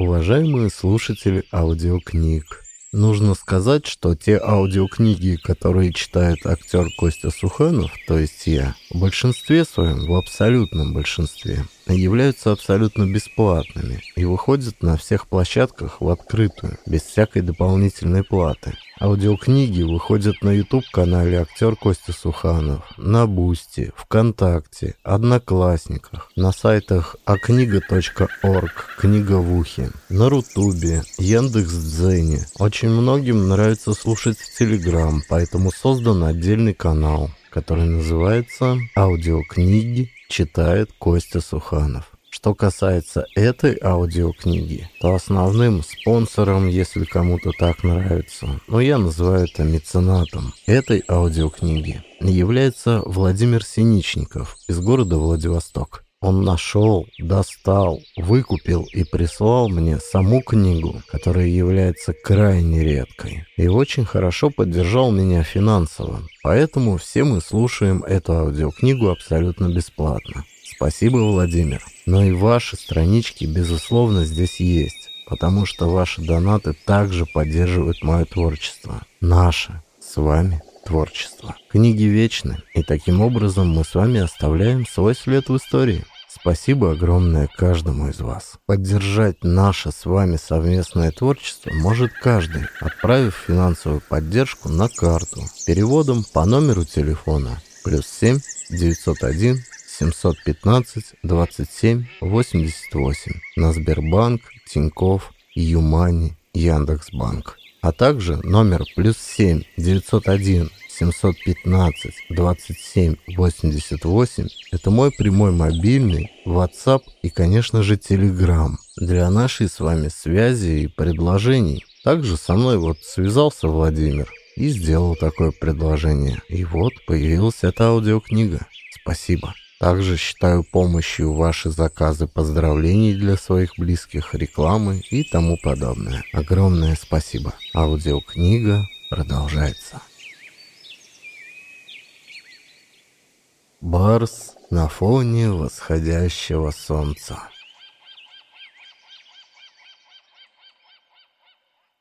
Уважаемые слушатели аудиокниг, нужно сказать, что те аудиокниги, которые читает актер Костя Суханов, то есть я, в большинстве своем, в абсолютном большинстве, являются абсолютно бесплатными и выходят на всех площадках в открытую, без всякой дополнительной платы. Аудиокниги выходят на YouTube-канале актер Костя Суханов, на Бусти, ВКонтакте, Одноклассниках, на сайтах акнига.орг, Книга в ухе, на Рутубе, Яндекс.Дзене. Очень многим нравится слушать в Телеграм, поэтому создан отдельный канал, который называется «Аудиокниги читает Костя Суханов». Что касается этой аудиокниги, то основным спонсором, если кому-то так нравится, но я называю это меценатом, этой аудиокниги является Владимир Синичников из города Владивосток. Он нашел, достал, выкупил и прислал мне саму книгу, которая является крайне редкой, и очень хорошо поддержал меня финансово. Поэтому все мы слушаем эту аудиокнигу абсолютно бесплатно. Спасибо, Владимир. Но и ваши странички, безусловно, здесь есть, потому что ваши донаты также поддерживают мое творчество. Наше с вами творчество. Книги вечны, и таким образом мы с вами оставляем свой след в истории. Спасибо огромное каждому из вас. Поддержать наше с вами совместное творчество может каждый, отправив финансовую поддержку на карту переводом по номеру телефона плюс 7 901 715 27 88 на Сбербанк, Тиньков, Юмани, Яндекс.Банк. А также номер плюс 7 901 715 27 88 это мой прямой мобильный, WhatsApp и, конечно же, Telegram для нашей с вами связи и предложений. Также со мной вот связался Владимир и сделал такое предложение. И вот появилась эта аудиокнига. Спасибо. Также считаю помощью ваши заказы поздравлений для своих близких, рекламы и тому подобное. Огромное спасибо. Аудиокнига продолжается. Барс на фоне восходящего солнца.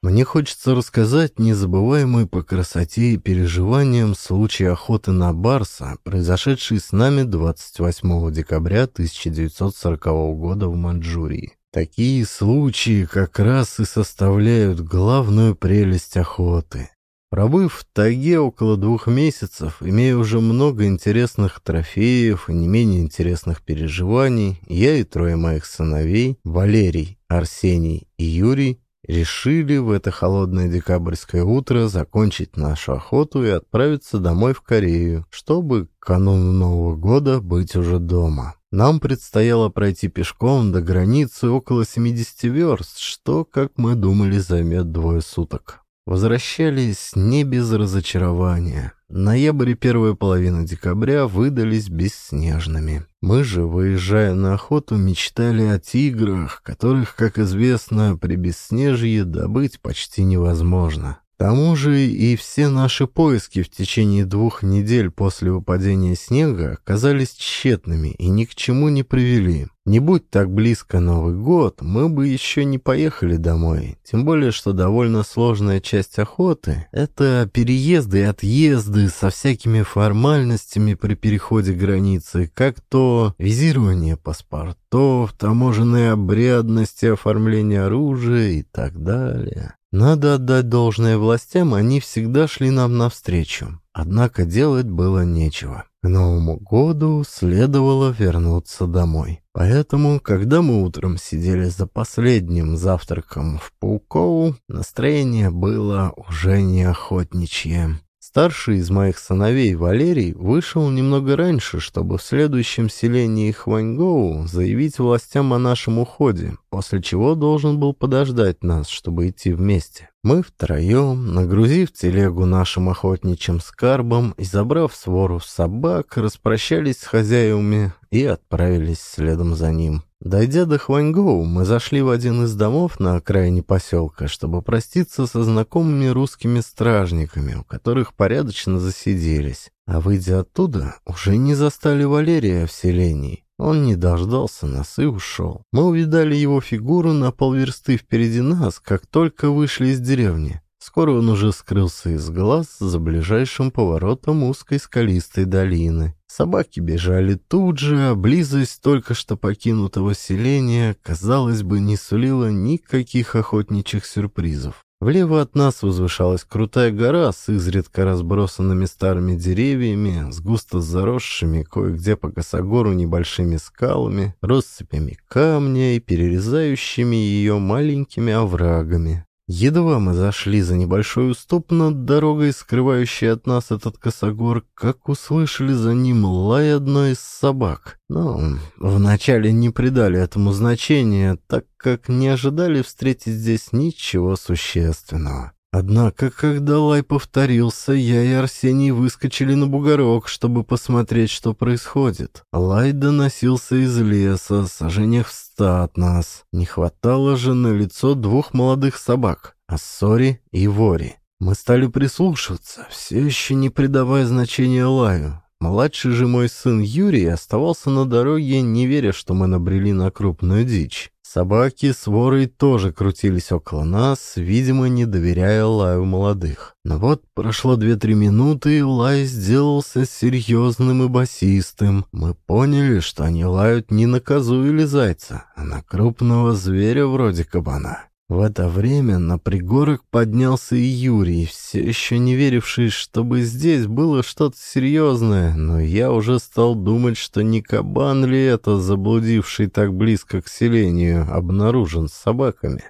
Мне хочется рассказать незабываемый по красоте и переживаниям случай охоты на барса, произошедший с нами 28 декабря 1940 года в Маньчжурии. Такие случаи как раз и составляют главную прелесть охоты. Пробыв в тайге около двух месяцев, имея уже много интересных трофеев и не менее интересных переживаний, я и трое моих сыновей, Валерий, Арсений и Юрий, решили в это холодное декабрьское утро закончить нашу охоту и отправиться домой в Корею, чтобы к кануну Нового года быть уже дома. Нам предстояло пройти пешком до границы около 70 верст, что, как мы думали, займет двое суток. Возвращались не без разочарования. Ноябрь и первая половина декабря выдались бесснежными. Мы же, выезжая на охоту, мечтали о тиграх, которых, как известно, при бесснежье добыть почти невозможно. К тому же и все наши поиски в течение двух недель после выпадения снега оказались тщетными и ни к чему не привели. Не будь так близко Новый год, мы бы еще не поехали домой. Тем более, что довольно сложная часть охоты — это переезды и отъезды со всякими формальностями при переходе границы, как то визирование паспортов, таможенные обрядности, оформление оружия и так далее. Надо отдать должное властям, они всегда шли нам навстречу. Однако делать было нечего. К Новому году следовало вернуться домой. Поэтому, когда мы утром сидели за последним завтраком в Паукову, настроение было уже не охотничье. Старший из моих сыновей, Валерий, вышел немного раньше, чтобы в следующем селении Хваньгоу заявить властям о нашем уходе, после чего должен был подождать нас, чтобы идти вместе. Мы втроем, нагрузив телегу нашим охотничьим скарбом и забрав свору собак, распрощались с хозяевами и отправились следом за ним. Дойдя до Хваньгоу, мы зашли в один из домов на окраине поселка, чтобы проститься со знакомыми русскими стражниками, у которых порядочно засиделись. А выйдя оттуда, уже не застали Валерия в селении. Он не дождался нас и ушел. Мы увидали его фигуру на полверсты впереди нас, как только вышли из деревни. Скоро он уже скрылся из глаз за ближайшим поворотом узкой скалистой долины. Собаки бежали тут же, а близость только что покинутого селения, казалось бы, не сулила никаких охотничьих сюрпризов. Влево от нас возвышалась крутая гора с изредка разбросанными старыми деревьями, с густо заросшими кое-где по косогору небольшими скалами, россыпями камня и перерезающими ее маленькими оврагами. Едва мы зашли за небольшой уступ над дорогой, скрывающей от нас этот косогор, как услышали за ним лай одной из собак. Но вначале не придали этому значения, так как не ожидали встретить здесь ничего существенного. Однако, когда лай повторился, я и Арсений выскочили на бугорок, чтобы посмотреть, что происходит. Лай доносился из леса, сожжениях в ста от нас. Не хватало же на лицо двух молодых собак, Ассори и Вори. Мы стали прислушиваться, все еще не придавая значения лаю. Младший же мой сын Юрий оставался на дороге, не веря, что мы набрели на крупную дичь. Собаки с ворой тоже крутились около нас, видимо, не доверяя лаю молодых. Но вот прошло две-три минуты, и лай сделался серьезным и басистым. Мы поняли, что они лают не на козу или зайца, а на крупного зверя вроде кабана. В это время на пригорок поднялся и Юрий, все еще не веривший, чтобы здесь было что-то серьезное, но я уже стал думать, что не кабан ли это, заблудивший так близко к селению, обнаружен с собаками.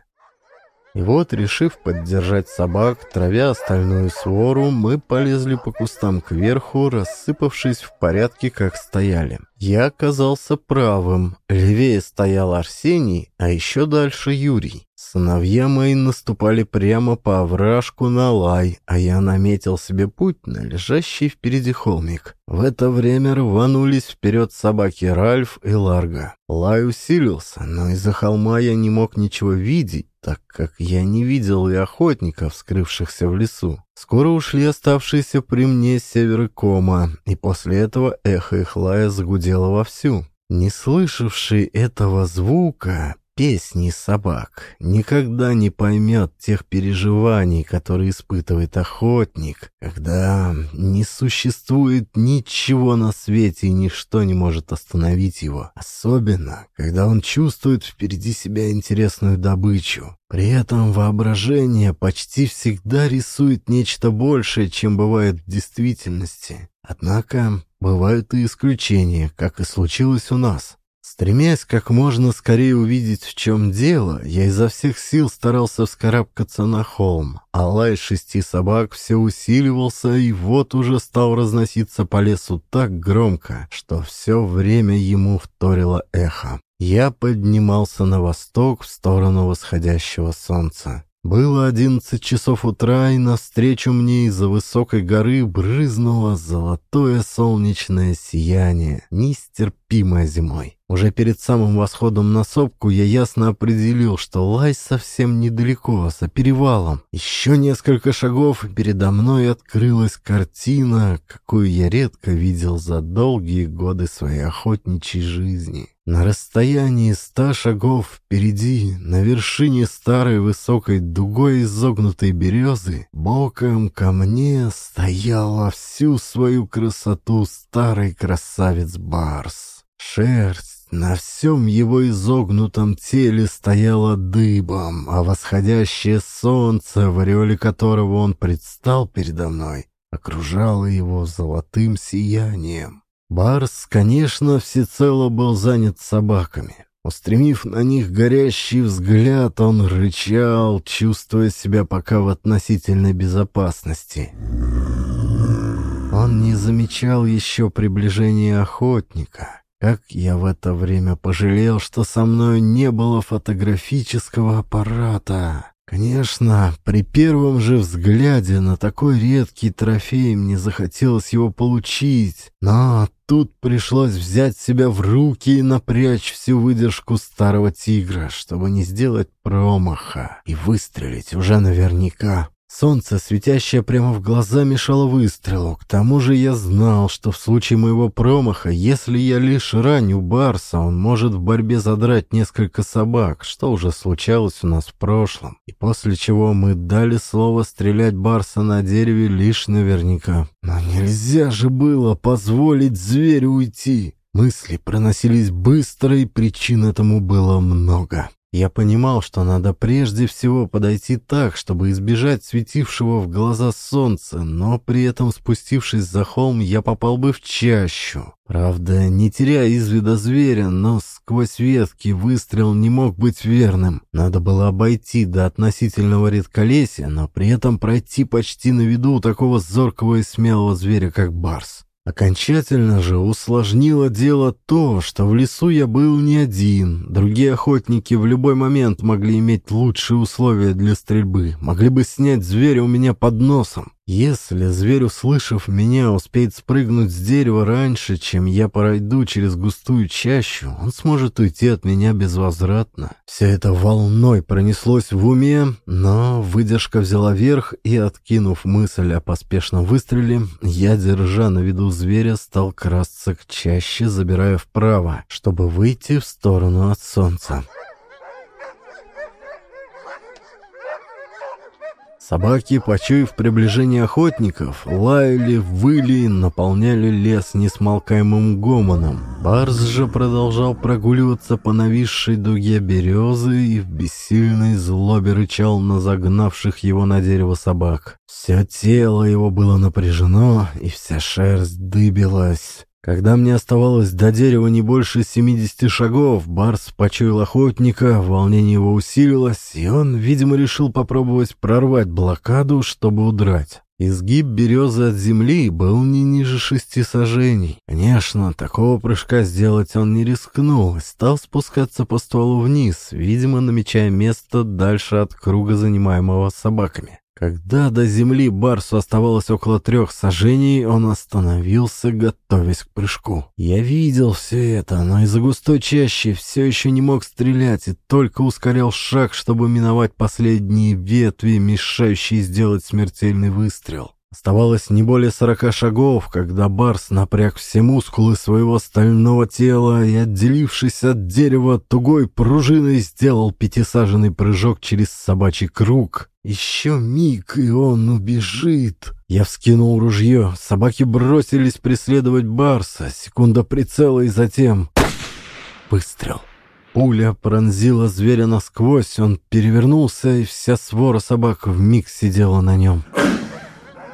И вот, решив поддержать собак, травя остальную свору, мы полезли по кустам кверху, рассыпавшись в порядке, как стояли. Я оказался правым. Левее стоял Арсений, а еще дальше Юрий. Сыновья мои наступали прямо по овражку на лай, а я наметил себе путь на лежащий впереди холмик. В это время рванулись вперед собаки Ральф и Ларга. Лай усилился, но из-за холма я не мог ничего видеть, так как я не видел и охотников, скрывшихся в лесу. Скоро ушли оставшиеся при мне северы кома, и после этого эхо их лая загудело вовсю. Не слышавший этого звука, песни собак никогда не поймет тех переживаний, которые испытывает охотник, когда не существует ничего на свете и ничто не может остановить его, особенно, когда он чувствует впереди себя интересную добычу. При этом воображение почти всегда рисует нечто большее, чем бывает в действительности. Однако бывают и исключения, как и случилось у нас. Стремясь как можно скорее увидеть, в чем дело, я изо всех сил старался вскарабкаться на холм, а лай шести собак все усиливался и вот уже стал разноситься по лесу так громко, что все время ему вторило эхо. Я поднимался на восток в сторону восходящего солнца. Было одиннадцать часов утра, и навстречу мне из-за высокой горы брызнуло золотое солнечное сияние, нестерпимое зимой. Уже перед самым восходом на сопку я ясно определил, что лай совсем недалеко, за перевалом. Еще несколько шагов, и передо мной открылась картина, какую я редко видел за долгие годы своей охотничьей жизни. На расстоянии ста шагов впереди, на вершине старой высокой дугой изогнутой березы, боком ко мне стоял во всю свою красоту старый красавец Барс. Шерсть, на всем его изогнутом теле стояло дыбом, а восходящее солнце, в ореоле которого он предстал передо мной, окружало его золотым сиянием. Барс, конечно, всецело был занят собаками. Устремив на них горящий взгляд, он рычал, чувствуя себя пока в относительной безопасности. Он не замечал еще приближения охотника — как я в это время пожалел, что со мной не было фотографического аппарата. Конечно, при первом же взгляде на такой редкий трофей мне захотелось его получить, но тут пришлось взять себя в руки и напрячь всю выдержку старого тигра, чтобы не сделать промаха и выстрелить уже наверняка. Солнце, светящее прямо в глаза, мешало выстрелу. К тому же я знал, что в случае моего промаха, если я лишь раню Барса, он может в борьбе задрать несколько собак, что уже случалось у нас в прошлом. И после чего мы дали слово стрелять Барса на дереве лишь наверняка. Но нельзя же было позволить зверю уйти. Мысли проносились быстро, и причин этому было много. Я понимал, что надо прежде всего подойти так, чтобы избежать светившего в глаза солнца, но при этом, спустившись за холм, я попал бы в чащу. Правда, не теряя из вида зверя, но сквозь ветки выстрел не мог быть верным. Надо было обойти до относительного редколесья, но при этом пройти почти на виду такого зоркого и смелого зверя, как барс. Окончательно же усложнило дело то, что в лесу я был не один. Другие охотники в любой момент могли иметь лучшие условия для стрельбы, могли бы снять зверя у меня под носом. Если зверь, услышав меня, успеет спрыгнуть с дерева раньше, чем я пройду через густую чащу, он сможет уйти от меня безвозвратно. Все это волной пронеслось в уме, но выдержка взяла верх, и, откинув мысль о поспешном выстреле, я, держа на виду зверя, стал красться к чаще, забирая вправо, чтобы выйти в сторону от солнца. Собаки, почуяв приближение охотников, лаяли, выли, наполняли лес несмолкаемым гомоном. Барс же продолжал прогуливаться по нависшей дуге березы и в бессильной злобе рычал на загнавших его на дерево собак. Все тело его было напряжено, и вся шерсть дыбилась. Когда мне оставалось до дерева не больше 70 шагов, Барс почуял охотника, волнение его усилилось, и он, видимо, решил попробовать прорвать блокаду, чтобы удрать. Изгиб березы от земли был не ниже шести сажений. Конечно, такого прыжка сделать он не рискнул и стал спускаться по стволу вниз, видимо, намечая место дальше от круга, занимаемого собаками. Когда до земли Барсу оставалось около трех сажений, он остановился, готовясь к прыжку. Я видел все это, но из-за густой чащи все еще не мог стрелять и только ускорял шаг, чтобы миновать последние ветви, мешающие сделать смертельный выстрел. Оставалось не более сорока шагов, когда Барс напряг все мускулы своего стального тела и, отделившись от дерева, тугой пружиной сделал пятисаженный прыжок через собачий круг. Еще миг, и он убежит. Я вскинул ружье. Собаки бросились преследовать Барса. Секунда прицела и затем... Выстрел. Пуля пронзила зверя насквозь, он перевернулся, и вся свора собак вмиг сидела на нем.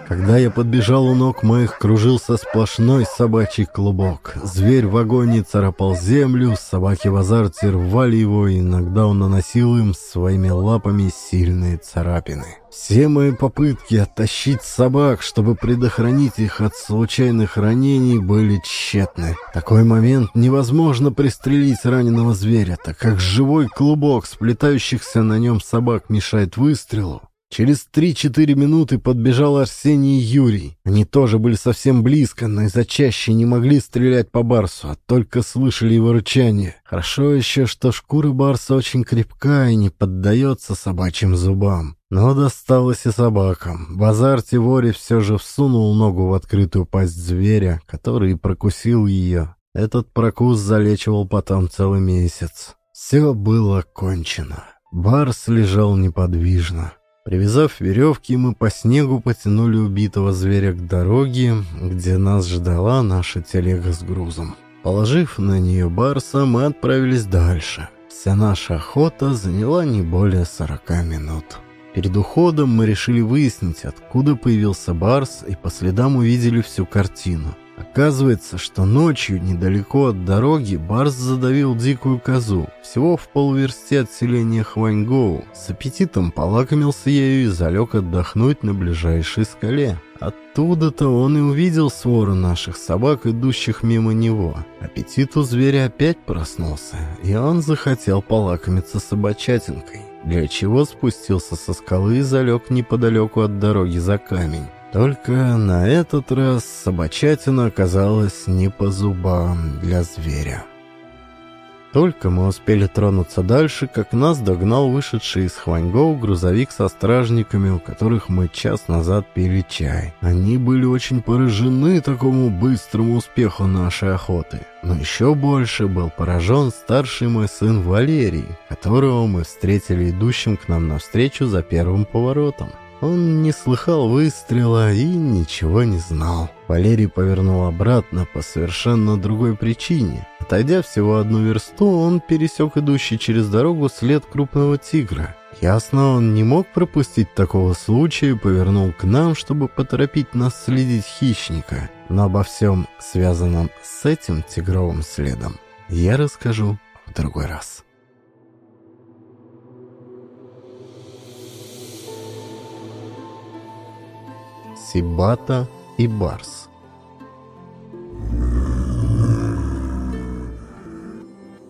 Когда я подбежал у ног моих, кружился сплошной собачий клубок. Зверь в агонии царапал землю, собаки в азарте рвали его, и иногда он наносил им своими лапами сильные царапины. Все мои попытки оттащить собак, чтобы предохранить их от случайных ранений, были тщетны. В такой момент невозможно пристрелить раненого зверя, так как живой клубок сплетающихся на нем собак мешает выстрелу. Через три-четыре минуты подбежал Арсений и Юрий. Они тоже были совсем близко, но из-за чаще не могли стрелять по Барсу, а только слышали его рычание. Хорошо еще, что шкура Барса очень крепка и не поддается собачьим зубам. Но досталось и собакам. В азарте Вори все же всунул ногу в открытую пасть зверя, который прокусил ее. Этот прокус залечивал потом целый месяц. Все было кончено. Барс лежал неподвижно. Привязав веревки, мы по снегу потянули убитого зверя к дороге, где нас ждала наша телега с грузом. Положив на нее барса, мы отправились дальше. Вся наша охота заняла не более 40 минут. Перед уходом мы решили выяснить, откуда появился барс, и по следам увидели всю картину. Оказывается, что ночью недалеко от дороги Барс задавил дикую козу, всего в полуверсте от селения Хваньгоу. С аппетитом полакомился ею и залег отдохнуть на ближайшей скале. Оттуда-то он и увидел свору наших собак, идущих мимо него. Аппетит у зверя опять проснулся, и он захотел полакомиться собачатинкой, для чего спустился со скалы и залег неподалеку от дороги за камень. Только на этот раз собачатина оказалась не по зубам для зверя. Только мы успели тронуться дальше, как нас догнал вышедший из Хваньгоу грузовик со стражниками, у которых мы час назад пили чай. Они были очень поражены такому быстрому успеху нашей охоты. Но еще больше был поражен старший мой сын Валерий, которого мы встретили идущим к нам навстречу за первым поворотом. Он не слыхал выстрела и ничего не знал. Валерий повернул обратно по совершенно другой причине. Отойдя всего одну версту, он пересек идущий через дорогу след крупного тигра. Ясно, он не мог пропустить такого случая и повернул к нам, чтобы поторопить нас следить хищника. Но обо всем, связанном с этим тигровым следом, я расскажу в другой раз. Сибата и Барс.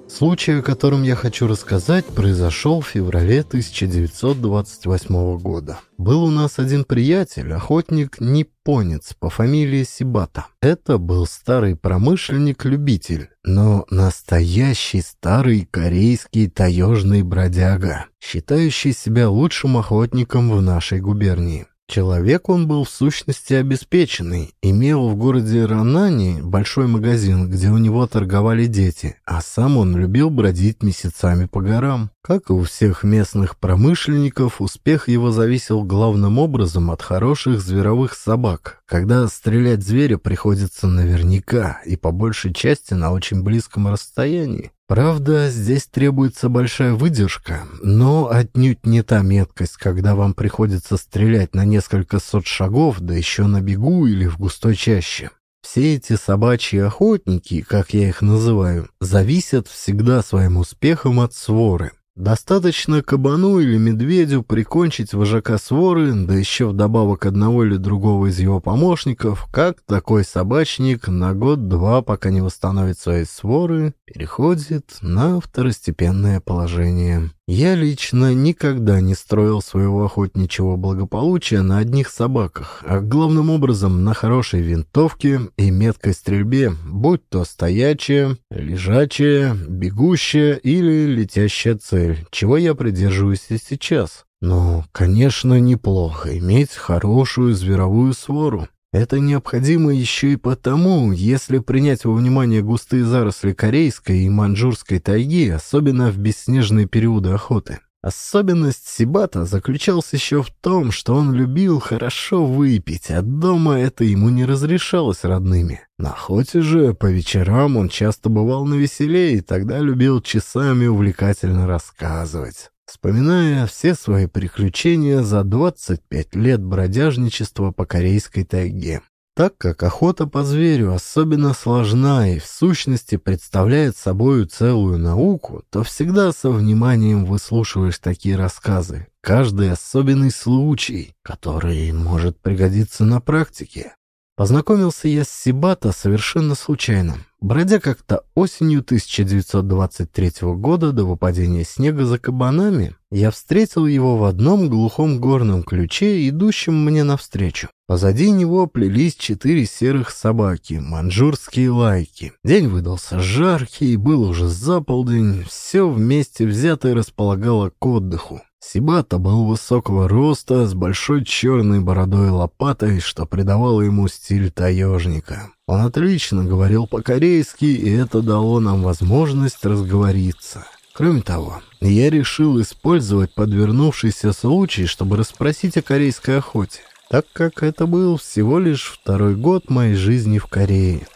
Случай, о котором я хочу рассказать, произошел в феврале 1928 года. Был у нас один приятель, охотник-непонец по фамилии Сибата. Это был старый промышленник-любитель, но настоящий старый корейский таежный бродяга, считающий себя лучшим охотником в нашей губернии. Человек он был в сущности обеспеченный, имел в городе Ранани большой магазин, где у него торговали дети, а сам он любил бродить месяцами по горам. Как и у всех местных промышленников, успех его зависел главным образом от хороших зверовых собак, когда стрелять зверя приходится наверняка и по большей части на очень близком расстоянии. Правда, здесь требуется большая выдержка, но отнюдь не та меткость, когда вам приходится стрелять на несколько сот шагов, да еще на бегу или в густой чаще. Все эти собачьи охотники, как я их называю, зависят всегда своим успехом от своры. Достаточно кабану или медведю прикончить вожака своры, да еще вдобавок одного или другого из его помощников, как такой собачник на год-два, пока не восстановит свои своры, переходит на второстепенное положение. Я лично никогда не строил своего охотничьего благополучия на одних собаках, а главным образом на хорошей винтовке и меткой стрельбе, будь то стоячая, лежачая, бегущая или летящая цель, чего я придерживаюсь и сейчас. Но, конечно, неплохо иметь хорошую зверовую свору. Это необходимо еще и потому, если принять во внимание густые заросли корейской и маньчжурской тайги, особенно в бесснежные периоды охоты. Особенность Сибата заключалась еще в том, что он любил хорошо выпить, а дома это ему не разрешалось родными. На охоте же по вечерам он часто бывал на веселе и тогда любил часами увлекательно рассказывать вспоминая все свои приключения за 25 лет бродяжничества по корейской тайге. Так как охота по зверю особенно сложна и в сущности представляет собою целую науку, то всегда со вниманием выслушиваешь такие рассказы. Каждый особенный случай, который может пригодиться на практике. Познакомился я с Сибата совершенно случайно. Бродя как-то осенью 1923 года до выпадения снега за кабанами, я встретил его в одном глухом горном ключе, идущем мне навстречу. Позади него плелись четыре серых собаки, манжурские лайки. День выдался жаркий, был уже заполдень, все вместе взятое располагало к отдыху. Сибата был высокого роста, с большой черной бородой и лопатой, что придавало ему стиль таежника. Он отлично говорил по-корейски, и это дало нам возможность разговориться. Кроме того, я решил использовать подвернувшийся случай, чтобы расспросить о корейской охоте, так как это был всего лишь второй год моей жизни в Корее.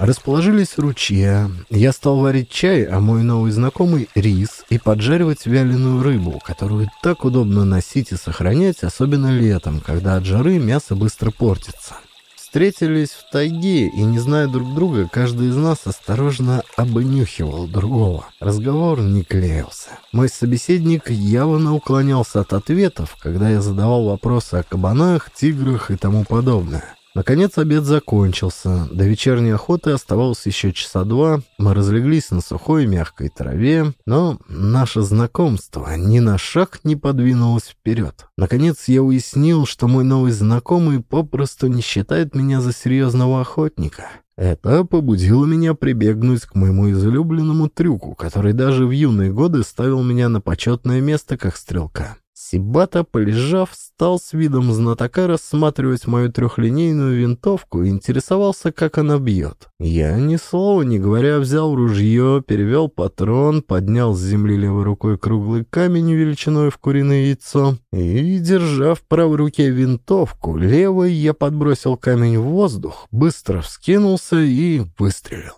Расположились ручья. Я стал варить чай, а мой новый знакомый — рис, и поджаривать вяленую рыбу, которую так удобно носить и сохранять, особенно летом, когда от жары мясо быстро портится. Встретились в тайге, и, не зная друг друга, каждый из нас осторожно обнюхивал другого. Разговор не клеился. Мой собеседник явно уклонялся от ответов, когда я задавал вопросы о кабанах, тиграх и тому подобное. Наконец обед закончился. До вечерней охоты оставалось еще часа два. Мы разлеглись на сухой мягкой траве, но наше знакомство ни на шаг не подвинулось вперед. Наконец я уяснил, что мой новый знакомый попросту не считает меня за серьезного охотника. Это побудило меня прибегнуть к моему излюбленному трюку, который даже в юные годы ставил меня на почетное место как стрелка. Сибата, полежав, стал с видом знатока рассматривать мою трехлинейную винтовку и интересовался, как она бьет. Я, ни слова не говоря, взял ружье, перевел патрон, поднял с земли левой рукой круглый камень величиной в куриное яйцо и, держа в правой руке винтовку, левой я подбросил камень в воздух, быстро вскинулся и выстрелил.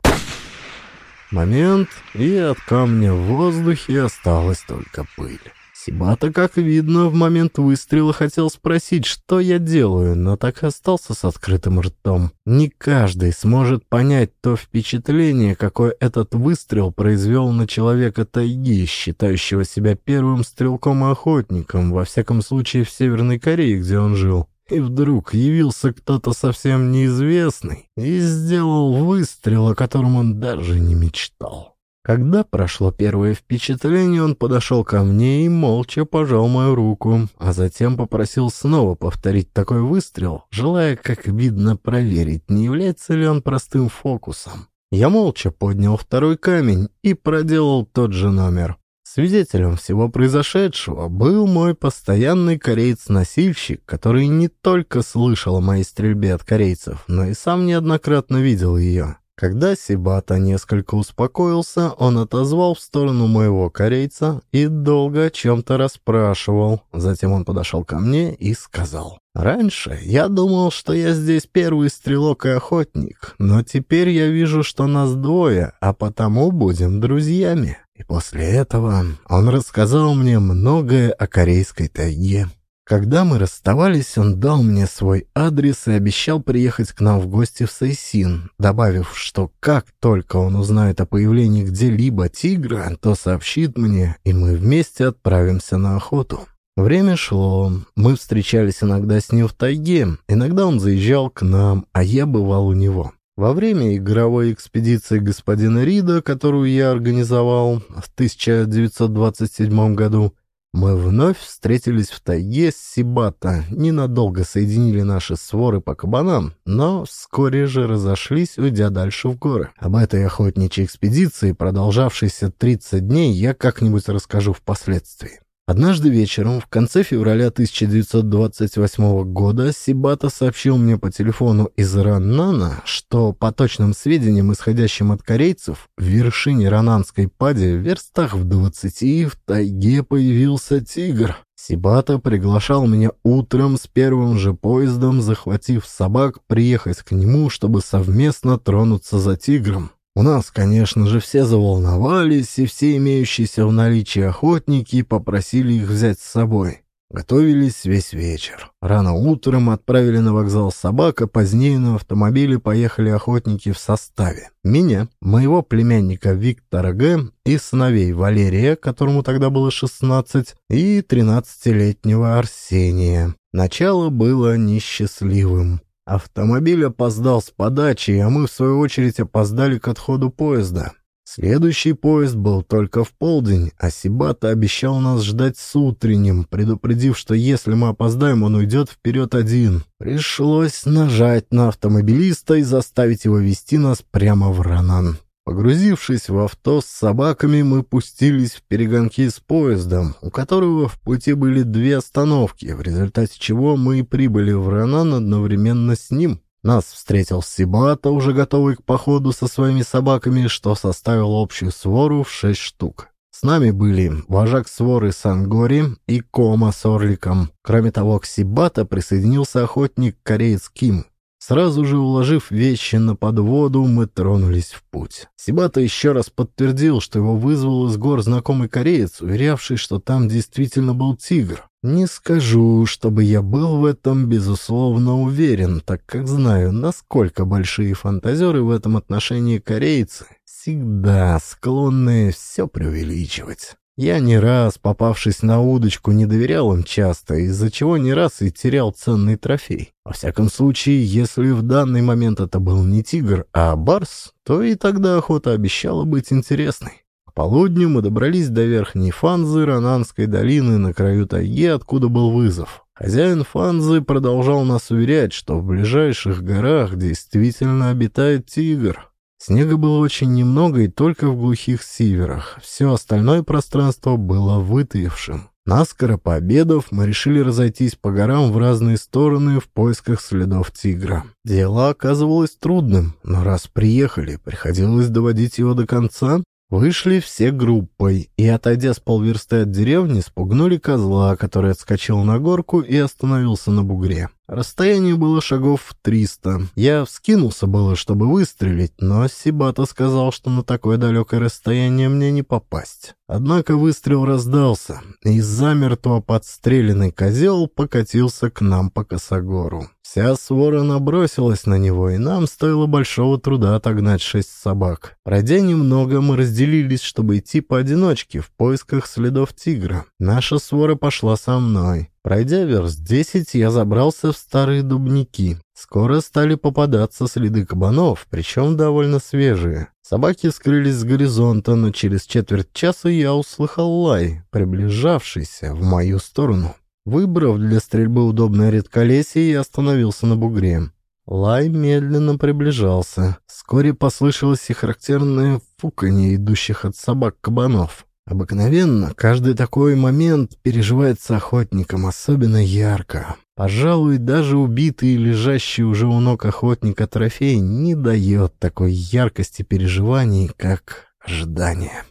Момент, и от камня в воздухе осталась только пыль. Сибата, как видно, в момент выстрела хотел спросить, что я делаю, но так и остался с открытым ртом. Не каждый сможет понять то впечатление, какое этот выстрел произвел на человека тайги, считающего себя первым стрелком-охотником, во всяком случае в Северной Корее, где он жил. И вдруг явился кто-то совсем неизвестный и сделал выстрел, о котором он даже не мечтал. Когда прошло первое впечатление, он подошел ко мне и молча пожал мою руку, а затем попросил снова повторить такой выстрел, желая, как видно, проверить, не является ли он простым фокусом. Я молча поднял второй камень и проделал тот же номер. Свидетелем всего произошедшего был мой постоянный кореец-носильщик, который не только слышал о моей стрельбе от корейцев, но и сам неоднократно видел ее. Когда Сибата несколько успокоился, он отозвал в сторону моего корейца и долго о чем-то расспрашивал. Затем он подошел ко мне и сказал. «Раньше я думал, что я здесь первый стрелок и охотник, но теперь я вижу, что нас двое, а потому будем друзьями». И после этого он рассказал мне многое о корейской тайге. Когда мы расставались, он дал мне свой адрес и обещал приехать к нам в гости в Сайсин, добавив, что как только он узнает о появлении где-либо тигра, то сообщит мне, и мы вместе отправимся на охоту. Время шло, мы встречались иногда с ним в тайге, иногда он заезжал к нам, а я бывал у него. Во время игровой экспедиции господина Рида, которую я организовал в 1927 году, мы вновь встретились в тайге с Сибата, ненадолго соединили наши своры по кабанам, но вскоре же разошлись, уйдя дальше в горы. Об этой охотничьей экспедиции, продолжавшейся 30 дней, я как-нибудь расскажу впоследствии. Однажды вечером, в конце февраля 1928 года, Сибата сообщил мне по телефону из Раннана, что, по точным сведениям, исходящим от корейцев, в вершине Рананской пади, в верстах в 20, в тайге появился тигр. Сибата приглашал меня утром с первым же поездом, захватив собак, приехать к нему, чтобы совместно тронуться за тигром. У нас, конечно же, все заволновались, и все имеющиеся в наличии охотники попросили их взять с собой. Готовились весь вечер. Рано утром отправили на вокзал собак, позднее на автомобиле поехали охотники в составе. Меня, моего племянника Виктора Г. и сыновей Валерия, которому тогда было 16, и 13-летнего Арсения. Начало было несчастливым. Автомобиль опоздал с подачей, а мы, в свою очередь, опоздали к отходу поезда. Следующий поезд был только в полдень, а Сибата обещал нас ждать с утренним, предупредив, что если мы опоздаем, он уйдет вперед один. Пришлось нажать на автомобилиста и заставить его вести нас прямо в Ранан. Погрузившись в авто с собаками, мы пустились в перегонки с поездом, у которого в пути были две остановки, в результате чего мы прибыли в Ранан одновременно с ним. Нас встретил Сибата, уже готовый к походу со своими собаками, что составило общую свору в шесть штук. С нами были вожак своры Сангори и Кома с Орликом. Кроме того, к Сибата присоединился охотник-кореец Ким. Сразу же уложив вещи на подводу, мы тронулись в путь. Сибата еще раз подтвердил, что его вызвал из гор знакомый кореец, уверявший, что там действительно был тигр. Не скажу, чтобы я был в этом безусловно уверен, так как знаю, насколько большие фантазеры в этом отношении корейцы, всегда склонны все преувеличивать. Я не раз, попавшись на удочку, не доверял им часто, из-за чего не раз и терял ценный трофей. Во всяком случае, если в данный момент это был не тигр, а барс, то и тогда охота обещала быть интересной. К полудню мы добрались до верхней фанзы Рананской долины на краю тайги, откуда был вызов. Хозяин фанзы продолжал нас уверять, что в ближайших горах действительно обитает тигр. Снега было очень немного и только в глухих сиверах. Все остальное пространство было вытаившим. Наскоро пообедав, мы решили разойтись по горам в разные стороны в поисках следов тигра. Дело оказывалось трудным, но раз приехали, приходилось доводить его до конца. Вышли все группой и, отойдя с полверсты от деревни, спугнули козла, который отскочил на горку и остановился на бугре. Расстояние было шагов 300. Я вскинулся было, чтобы выстрелить, но Сибата сказал, что на такое далекое расстояние мне не попасть. Однако выстрел раздался, и замертво подстреленный козел покатился к нам по косогору. Вся свора набросилась на него, и нам стоило большого труда отогнать шесть собак. Пройдя немного, мы разделились, чтобы идти поодиночке в поисках следов тигра. Наша свора пошла со мной. Пройдя верст десять, я забрался в старые дубники. Скоро стали попадаться следы кабанов, причем довольно свежие. Собаки скрылись с горизонта, но через четверть часа я услыхал лай, приближавшийся в мою сторону. Выбрав для стрельбы удобное редколесье, я остановился на бугре. Лай медленно приближался. Вскоре послышалось и характерное фуканье идущих от собак кабанов. Обыкновенно каждый такой момент переживается охотником особенно ярко. Пожалуй, даже убитый и лежащий уже у ног охотника трофей не дает такой яркости переживаний, как ожидание.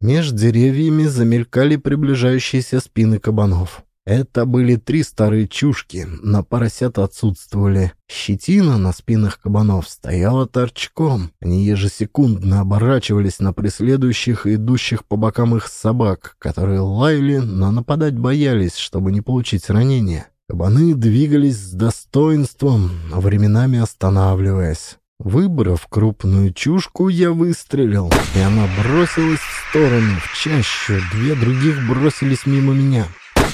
Меж деревьями замелькали приближающиеся спины кабанов. Это были три старые чушки, на поросят отсутствовали. Щетина на спинах кабанов стояла торчком. Они ежесекундно оборачивались на преследующих и идущих по бокам их собак, которые лаяли, но нападать боялись, чтобы не получить ранения. Кабаны двигались с достоинством, временами останавливаясь. Выбрав крупную чушку, я выстрелил, и она бросилась в сторону, в чащу. Две других бросились мимо меня.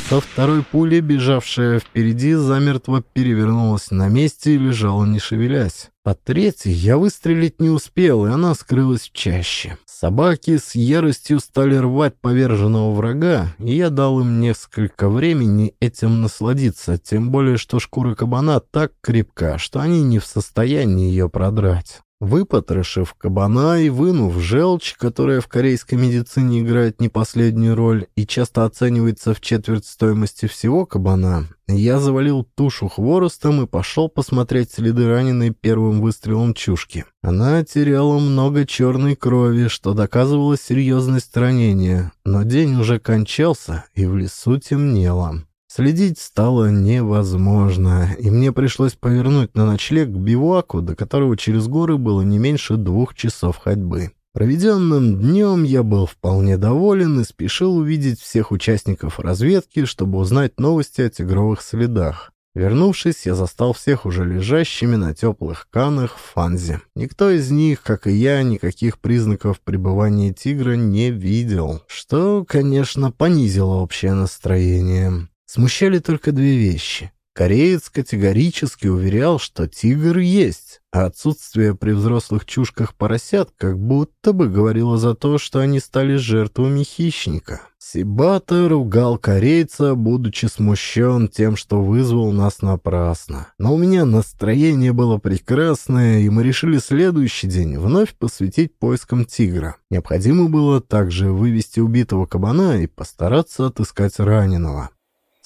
Со второй пули, бежавшая впереди, замертво перевернулась на месте и лежала, не шевелясь. По третьей я выстрелить не успел, и она скрылась в чаще. Собаки с яростью стали рвать поверженного врага, и я дал им несколько времени этим насладиться, тем более что шкура кабана так крепка, что они не в состоянии ее продрать. Выпотрошив кабана и вынув желчь, которая в корейской медицине играет не последнюю роль и часто оценивается в четверть стоимости всего кабана, я завалил тушу хворостом и пошел посмотреть следы раненой первым выстрелом чушки. Она теряла много черной крови, что доказывало серьезность ранения, но день уже кончался, и в лесу темнело. Следить стало невозможно, и мне пришлось повернуть на ночлег к биваку, до которого через горы было не меньше двух часов ходьбы. Проведенным днем я был вполне доволен и спешил увидеть всех участников разведки, чтобы узнать новости о тигровых следах. Вернувшись, я застал всех уже лежащими на теплых канах в Фанзе. Никто из них, как и я, никаких признаков пребывания тигра не видел, что, конечно, понизило общее настроение. Смущали только две вещи. Кореец категорически уверял, что тигр есть, а отсутствие при взрослых чушках поросят как будто бы говорило за то, что они стали жертвами хищника. Сибата ругал корейца, будучи смущен тем, что вызвал нас напрасно. Но у меня настроение было прекрасное, и мы решили следующий день вновь посвятить поискам тигра. Необходимо было также вывести убитого кабана и постараться отыскать раненого.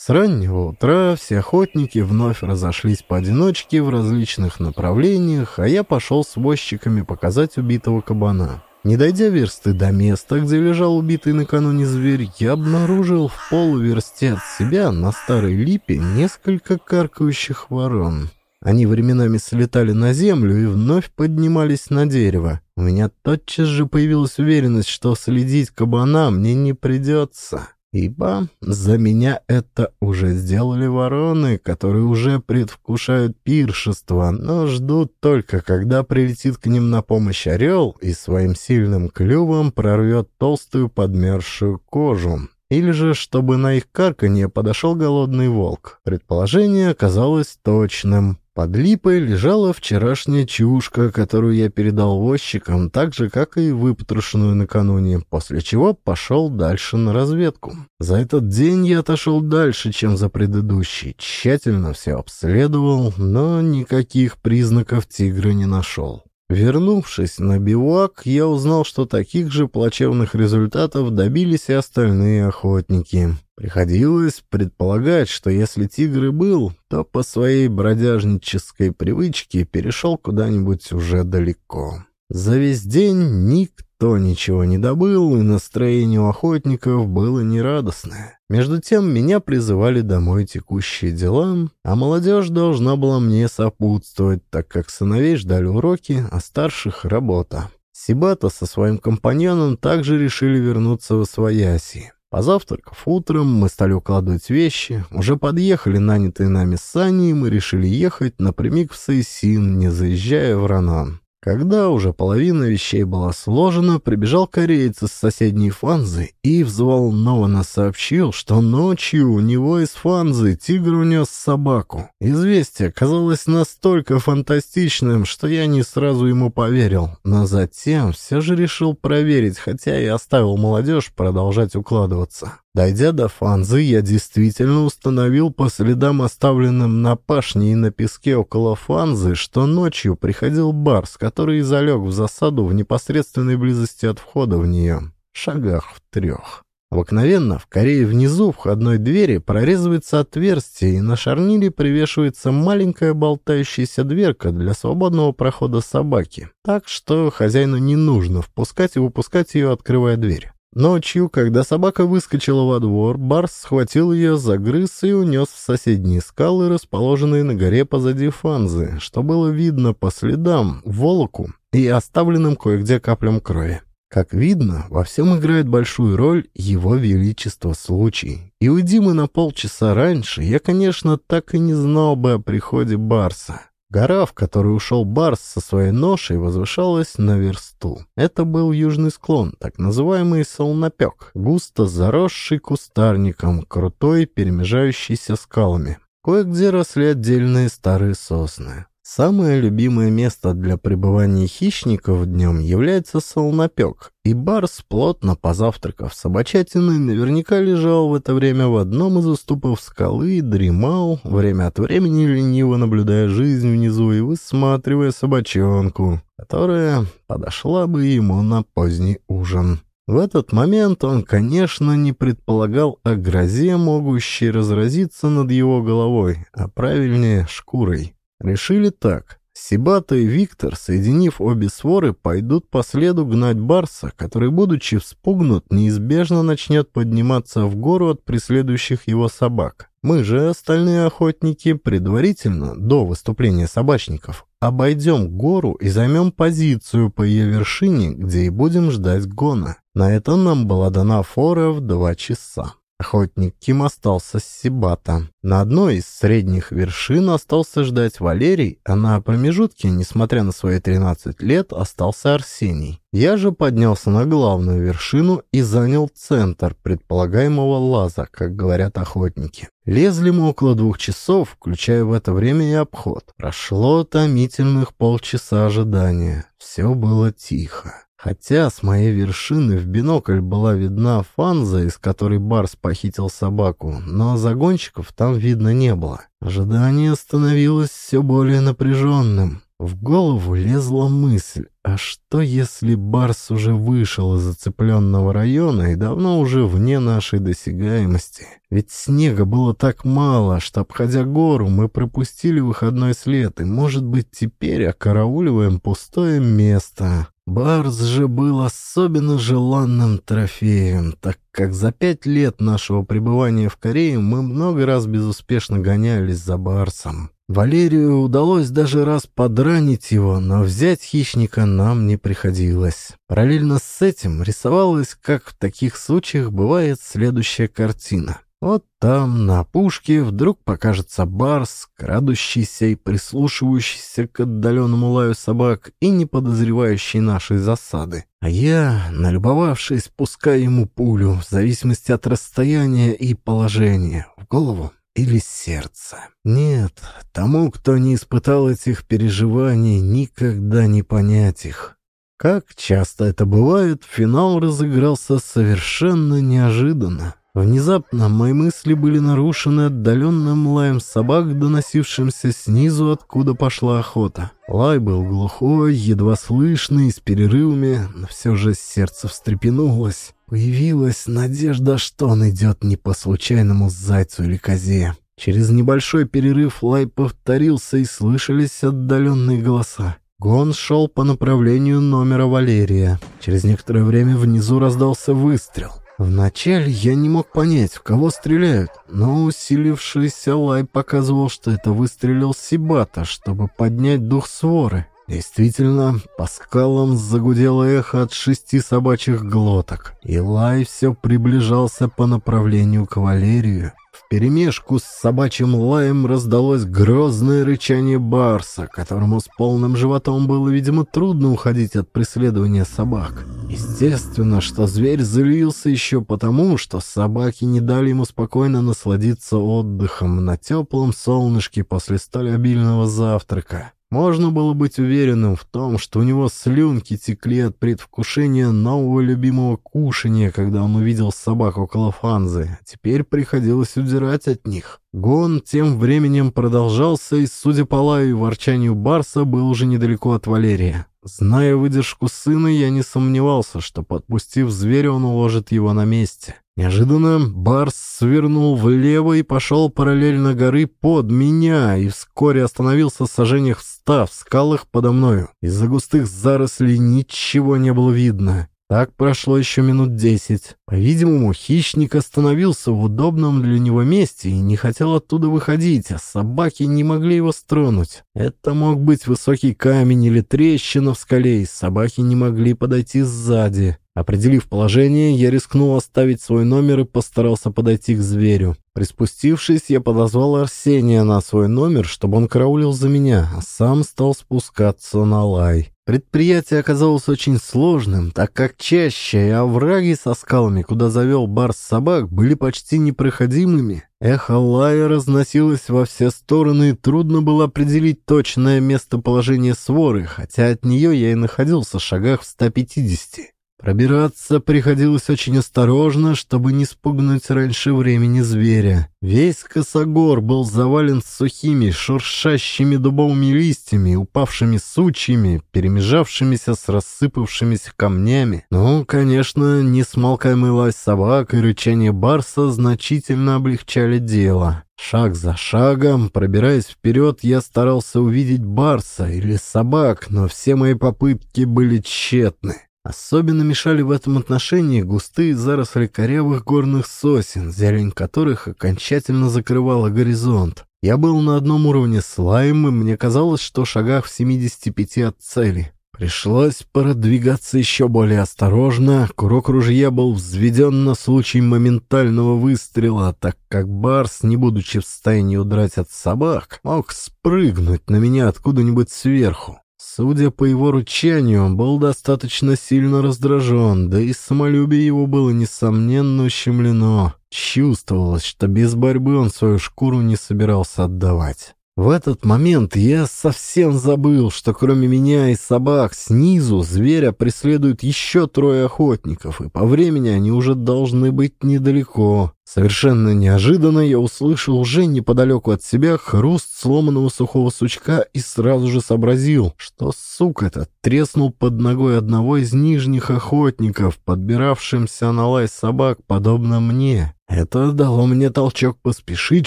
С раннего утра все охотники вновь разошлись поодиночке в различных направлениях, а я пошел с возчиками показать убитого кабана. Не дойдя версты до места, где лежал убитый накануне зверь, я обнаружил в полуверсте от себя на старой липе несколько каркающих ворон. Они временами слетали на землю и вновь поднимались на дерево. У меня тотчас же появилась уверенность, что следить кабана мне не придется. Ибо за меня это уже сделали вороны, которые уже предвкушают пиршество, но ждут только, когда прилетит к ним на помощь орел и своим сильным клювом прорвет толстую подмерзшую кожу. Или же, чтобы на их карканье подошел голодный волк. Предположение оказалось точным. Под липой лежала вчерашняя чушка, которую я передал возчикам, так же, как и выпотрошенную накануне, после чего пошел дальше на разведку. За этот день я отошел дальше, чем за предыдущий, тщательно все обследовал, но никаких признаков тигра не нашел. Вернувшись на бивак, я узнал, что таких же плачевных результатов добились и остальные охотники. Приходилось предполагать, что если тигр и был, то по своей бродяжнической привычке перешел куда-нибудь уже далеко. За весь день никто Никто ничего не добыл, и настроение у охотников было нерадостное. Между тем меня призывали домой текущие дела, а молодежь должна была мне сопутствовать, так как сыновей ждали уроки, а старших — работа. Сибата со своим компаньоном также решили вернуться в Освояси. Позавтракав утром, мы стали укладывать вещи, уже подъехали нанятые нами сани, и мы решили ехать напрямик в Сайсин, не заезжая в Ранан. Когда уже половина вещей была сложена, прибежал кореец из соседней Фанзы и взволнованно сообщил, что ночью у него из Фанзы тигр унес собаку. Известие казалось настолько фантастичным, что я не сразу ему поверил, но затем все же решил проверить, хотя и оставил молодежь продолжать укладываться. Дойдя до Фанзы, я действительно установил по следам, оставленным на пашне и на песке около Фанзы, что ночью приходил барс, который залег в засаду в непосредственной близости от входа в нее, шагах в трех. Обыкновенно в Корее внизу входной двери прорезывается отверстие, и на шарнире привешивается маленькая болтающаяся дверка для свободного прохода собаки. Так что хозяину не нужно впускать и выпускать ее, открывая дверь. Ночью, когда собака выскочила во двор, Барс схватил ее, загрыз и унес в соседние скалы, расположенные на горе позади Фанзы, что было видно по следам, волоку и оставленным кое-где каплям крови. Как видно, во всем играет большую роль его величество случай. И уйди мы на полчаса раньше, я, конечно, так и не знал бы о приходе Барса. Гора, в которую ушел Барс со своей ношей, возвышалась на версту. Это был южный склон, так называемый солнопек, густо заросший кустарником, крутой, перемежающийся скалами. Кое-где росли отдельные старые сосны. Самое любимое место для пребывания хищников днем является солнопек, и Барс, плотно позавтракав собачатиной, наверняка лежал в это время в одном из уступов скалы и дремал, время от времени лениво наблюдая жизнь внизу и высматривая собачонку, которая подошла бы ему на поздний ужин. В этот момент он, конечно, не предполагал о грозе, могущей разразиться над его головой, а правильнее шкурой. Решили так. Сибата и Виктор, соединив обе своры, пойдут по следу гнать Барса, который, будучи вспугнут, неизбежно начнет подниматься в гору от преследующих его собак. Мы же, остальные охотники, предварительно, до выступления собачников, обойдем гору и займем позицию по ее вершине, где и будем ждать гона. На это нам была дана фора в два часа. Охотник Ким остался с Сибата. На одной из средних вершин остался ждать Валерий, а на промежутке, несмотря на свои 13 лет, остался Арсений. Я же поднялся на главную вершину и занял центр предполагаемого лаза, как говорят охотники. Лезли мы около двух часов, включая в это время и обход. Прошло томительных полчаса ожидания. Все было тихо. Хотя с моей вершины в бинокль была видна фанза, из которой Барс похитил собаку, но загонщиков там видно не было. Ожидание становилось все более напряженным. В голову лезла мысль, а что если Барс уже вышел из зацепленного района и давно уже вне нашей досягаемости? Ведь снега было так мало, что, обходя гору, мы пропустили выходной след, и, может быть, теперь окарауливаем пустое место. Барс же был особенно желанным трофеем, так как за пять лет нашего пребывания в Корее мы много раз безуспешно гонялись за Барсом. Валерию удалось даже раз подранить его, но взять хищника нам не приходилось. Параллельно с этим рисовалась, как в таких случаях бывает следующая картина. Вот там, на опушке, вдруг покажется барс, крадущийся и прислушивающийся к отдаленному лаю собак и не подозревающий нашей засады. А я, налюбовавшись, пускаю ему пулю, в зависимости от расстояния и положения, в голову или сердце. Нет, тому, кто не испытал этих переживаний, никогда не понять их. Как часто это бывает, финал разыгрался совершенно неожиданно. Внезапно мои мысли были нарушены отдаленным лаем собак, доносившимся снизу, откуда пошла охота. Лай был глухой, едва слышный, с перерывами, но все же сердце встрепенулось. Появилась надежда, что он идет не по случайному зайцу или козе. Через небольшой перерыв лай повторился и слышались отдаленные голоса. Гон шел по направлению номера Валерия. Через некоторое время внизу раздался выстрел. Вначале я не мог понять, в кого стреляют, но усилившийся лай показывал, что это выстрелил Сибата, чтобы поднять дух своры. Действительно, по скалам загудело эхо от шести собачьих глоток, и лай все приближался по направлению к Валерию вперемешку с собачьим лаем раздалось грозное рычание барса, которому с полным животом было, видимо, трудно уходить от преследования собак. Естественно, что зверь залился еще потому, что собаки не дали ему спокойно насладиться отдыхом на теплом солнышке после столь обильного завтрака. Можно было быть уверенным в том, что у него слюнки текли от предвкушения нового любимого кушания, когда он увидел собак около Фанзы. Теперь приходилось удирать от них. Гон тем временем продолжался, и, судя по лаю и ворчанию Барса, был уже недалеко от Валерия. Зная выдержку сына, я не сомневался, что, подпустив зверя, он уложит его на месте. Неожиданно Барс свернул влево и пошел параллельно горы под меня, и вскоре остановился в сажениях в в скалах подо мною. Из-за густых зарослей ничего не было видно. Так прошло еще минут десять. По-видимому, хищник остановился в удобном для него месте и не хотел оттуда выходить, а собаки не могли его стронуть. Это мог быть высокий камень или трещина в скале, и собаки не могли подойти сзади. Определив положение, я рискнул оставить свой номер и постарался подойти к зверю. Приспустившись, я подозвал Арсения на свой номер, чтобы он караулил за меня, а сам стал спускаться на лай. Предприятие оказалось очень сложным, так как чаще и овраги со скалами, куда завел барс собак, были почти непроходимыми. Эхо лая разносилось во все стороны, и трудно было определить точное местоположение своры, хотя от нее я и находился в шагах в 150. Пробираться приходилось очень осторожно, чтобы не спугнуть раньше времени зверя. Весь косогор был завален сухими, шуршащими дубовыми листьями, упавшими сучьями, перемежавшимися с рассыпавшимися камнями. Ну, конечно, несмолкаемый лай собак и рычание барса значительно облегчали дело. Шаг за шагом, пробираясь вперед, я старался увидеть барса или собак, но все мои попытки были тщетны. Особенно мешали в этом отношении густые заросли корявых горных сосен, зелень которых окончательно закрывала горизонт. Я был на одном уровне с лаем, и мне казалось, что в шагах в 75 от цели. Пришлось продвигаться еще более осторожно. Курок ружья был взведен на случай моментального выстрела, так как Барс, не будучи в состоянии удрать от собак, мог спрыгнуть на меня откуда-нибудь сверху. Судя по его ручанию, он был достаточно сильно раздражен, да и самолюбие его было несомненно ущемлено. Чувствовалось, что без борьбы он свою шкуру не собирался отдавать. В этот момент я совсем забыл, что кроме меня и собак снизу зверя преследуют еще трое охотников, и по времени они уже должны быть недалеко. Совершенно неожиданно я услышал уже неподалеку от себя хруст сломанного сухого сучка и сразу же сообразил, что сук этот треснул под ногой одного из нижних охотников, подбиравшимся на лай собак, подобно мне. Это дало мне толчок поспешить,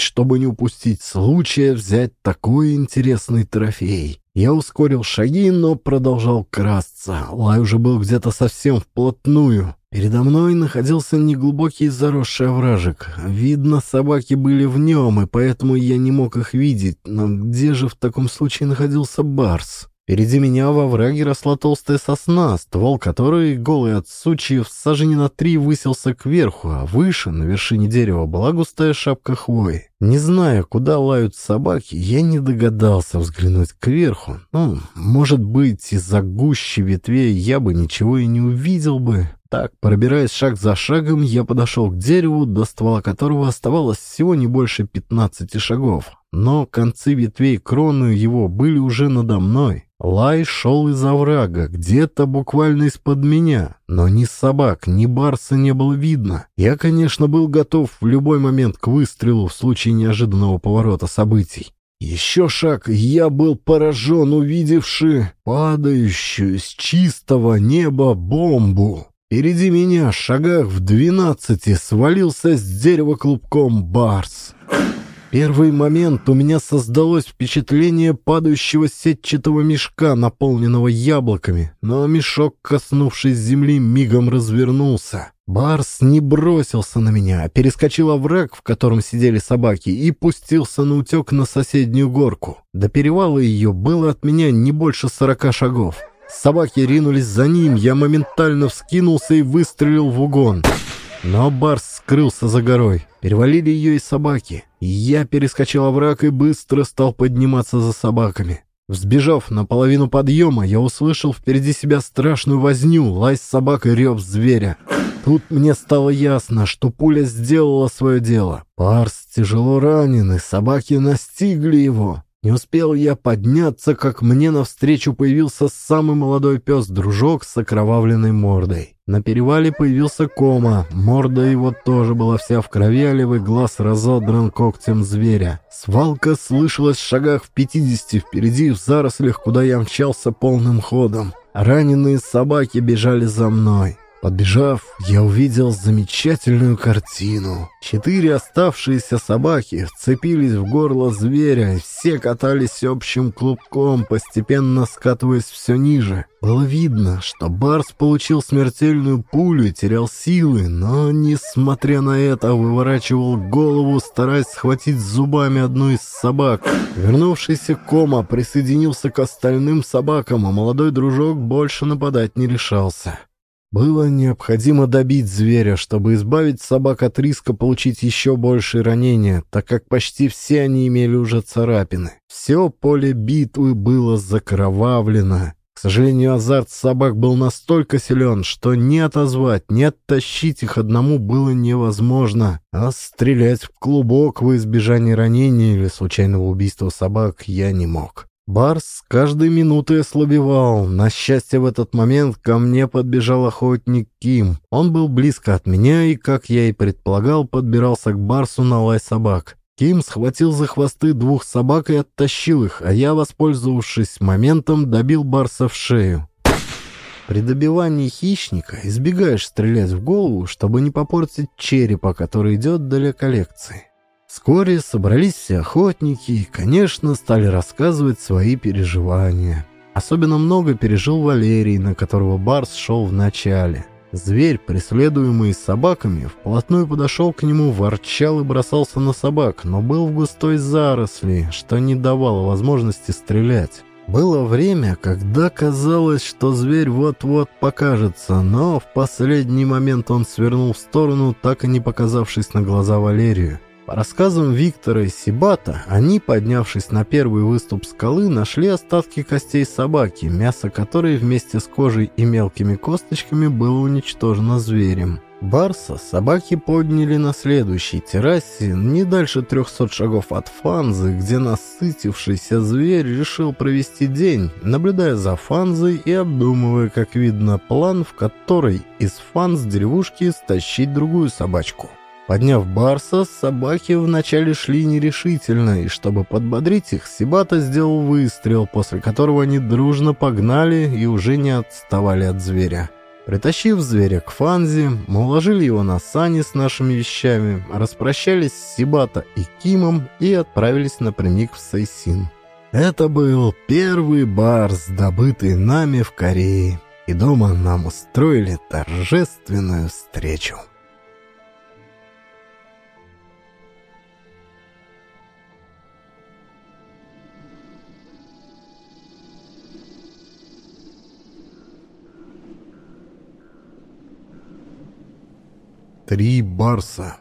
чтобы не упустить случая взять такой интересный трофей. Я ускорил шаги, но продолжал красться. Лай уже был где-то совсем вплотную. Передо мной находился неглубокий заросший овражек. Видно, собаки были в нем, и поэтому я не мог их видеть. Но где же в таком случае находился Барс? Впереди меня во враге росла толстая сосна, ствол которой, голый от сучьев, сажени на три высился кверху, а выше, на вершине дерева, была густая шапка хвои. Не зная, куда лают собаки, я не догадался взглянуть кверху. Ну, может быть, из-за гущи ветвей я бы ничего и не увидел бы. Так, пробираясь шаг за шагом, я подошел к дереву, до ствола которого оставалось всего не больше 15 шагов. Но концы ветвей кроны его были уже надо мной. Лай шел из оврага, где-то буквально из-под меня, но ни собак, ни барса не было видно. Я, конечно, был готов в любой момент к выстрелу в случае неожиданного поворота событий. Еще шаг, я был поражен, увидевши падающую с чистого неба бомбу. Впереди меня, шагах в двенадцати, свалился с дерева клубком барс первый момент у меня создалось впечатление падающего сетчатого мешка, наполненного яблоками, но мешок, коснувшись земли, мигом развернулся. Барс не бросился на меня, а перескочил овраг, в котором сидели собаки, и пустился на утек на соседнюю горку. До перевала ее было от меня не больше сорока шагов. Собаки ринулись за ним, я моментально вскинулся и выстрелил в угон. Но Барс скрылся за горой. Перевалили ее и собаки. Я перескочил овраг и быстро стал подниматься за собаками. Взбежав на половину подъема, я услышал впереди себя страшную возню, лай собак и рев зверя. Тут мне стало ясно, что пуля сделала свое дело. Парс тяжело ранен, и собаки настигли его. Не успел я подняться, как мне навстречу появился самый молодой пес-дружок с окровавленной мордой. На перевале появился кома, морда его тоже была вся в крови, а левый глаз разодран когтем зверя. Свалка слышалась в шагах в пятидесяти впереди в зарослях, куда я мчался полным ходом. Раненые собаки бежали за мной. Подбежав, я увидел замечательную картину. Четыре оставшиеся собаки вцепились в горло зверя, и все катались общим клубком, постепенно скатываясь все ниже. Было видно, что Барс получил смертельную пулю и терял силы, но, несмотря на это, выворачивал голову, стараясь схватить зубами одну из собак. Вернувшийся Кома присоединился к остальным собакам, а молодой дружок больше нападать не решался. Было необходимо добить зверя, чтобы избавить собак от риска получить еще большие ранения, так как почти все они имели уже царапины. Все поле битвы было закровавлено. К сожалению, азарт собак был настолько силен, что ни отозвать, ни оттащить их одному было невозможно, а стрелять в клубок во избежание ранения или случайного убийства собак я не мог. Барс с каждой минутой ослабевал. На счастье, в этот момент ко мне подбежал охотник Ким. Он был близко от меня и, как я и предполагал, подбирался к Барсу на лай собак. Ким схватил за хвосты двух собак и оттащил их, а я, воспользовавшись моментом, добил Барса в шею. При добивании хищника избегаешь стрелять в голову, чтобы не попортить черепа, который идет для коллекции. Вскоре собрались все охотники и, конечно, стали рассказывать свои переживания. Особенно много пережил Валерий, на которого Барс шел в начале. Зверь, преследуемый собаками, вплотную подошел к нему, ворчал и бросался на собак, но был в густой заросли, что не давало возможности стрелять. Было время, когда казалось, что зверь вот-вот покажется, но в последний момент он свернул в сторону, так и не показавшись на глаза Валерию. По рассказам Виктора и Сибата, они, поднявшись на первый выступ скалы, нашли остатки костей собаки, мясо которой вместе с кожей и мелкими косточками было уничтожено зверем. Барса собаки подняли на следующей террасе, не дальше 300 шагов от Фанзы, где насытившийся зверь решил провести день, наблюдая за Фанзой и обдумывая, как видно, план, в который из Фанз деревушки стащить другую собачку. Подняв Барса, собаки вначале шли нерешительно, и чтобы подбодрить их, Сибата сделал выстрел, после которого они дружно погнали и уже не отставали от зверя. Притащив зверя к Фанзе, мы уложили его на сани с нашими вещами, распрощались с Сибата и Кимом и отправились напрямик в Сайсин. Это был первый барс, добытый нами в Корее, и дома нам устроили торжественную встречу. Три барса.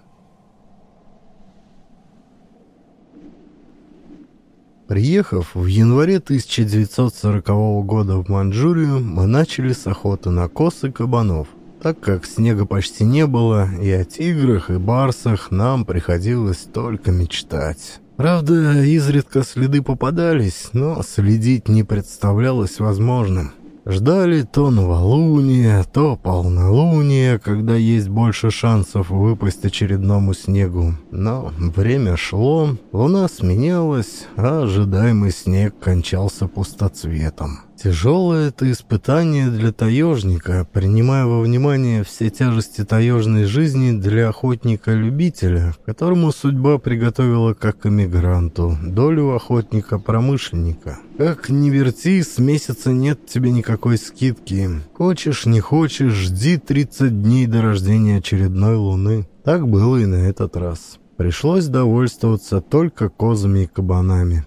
Приехав в январе 1940 года в Манчжурию, мы начали с охоты на коз и кабанов. Так как снега почти не было, и о тиграх и барсах нам приходилось только мечтать. Правда, изредка следы попадались, но следить не представлялось возможным. Ждали то новолуния, то полнолуния, когда есть больше шансов выпасть очередному снегу. Но время шло, луна сменялась, а ожидаемый снег кончался пустоцветом. Тяжелое это испытание для таежника, принимая во внимание все тяжести таежной жизни для охотника-любителя, которому судьба приготовила как эмигранту, долю охотника-промышленника. Как ни верти, с месяца нет тебе никакой скидки. Хочешь, не хочешь, жди 30 дней до рождения очередной луны. Так было и на этот раз. Пришлось довольствоваться только козами и кабанами.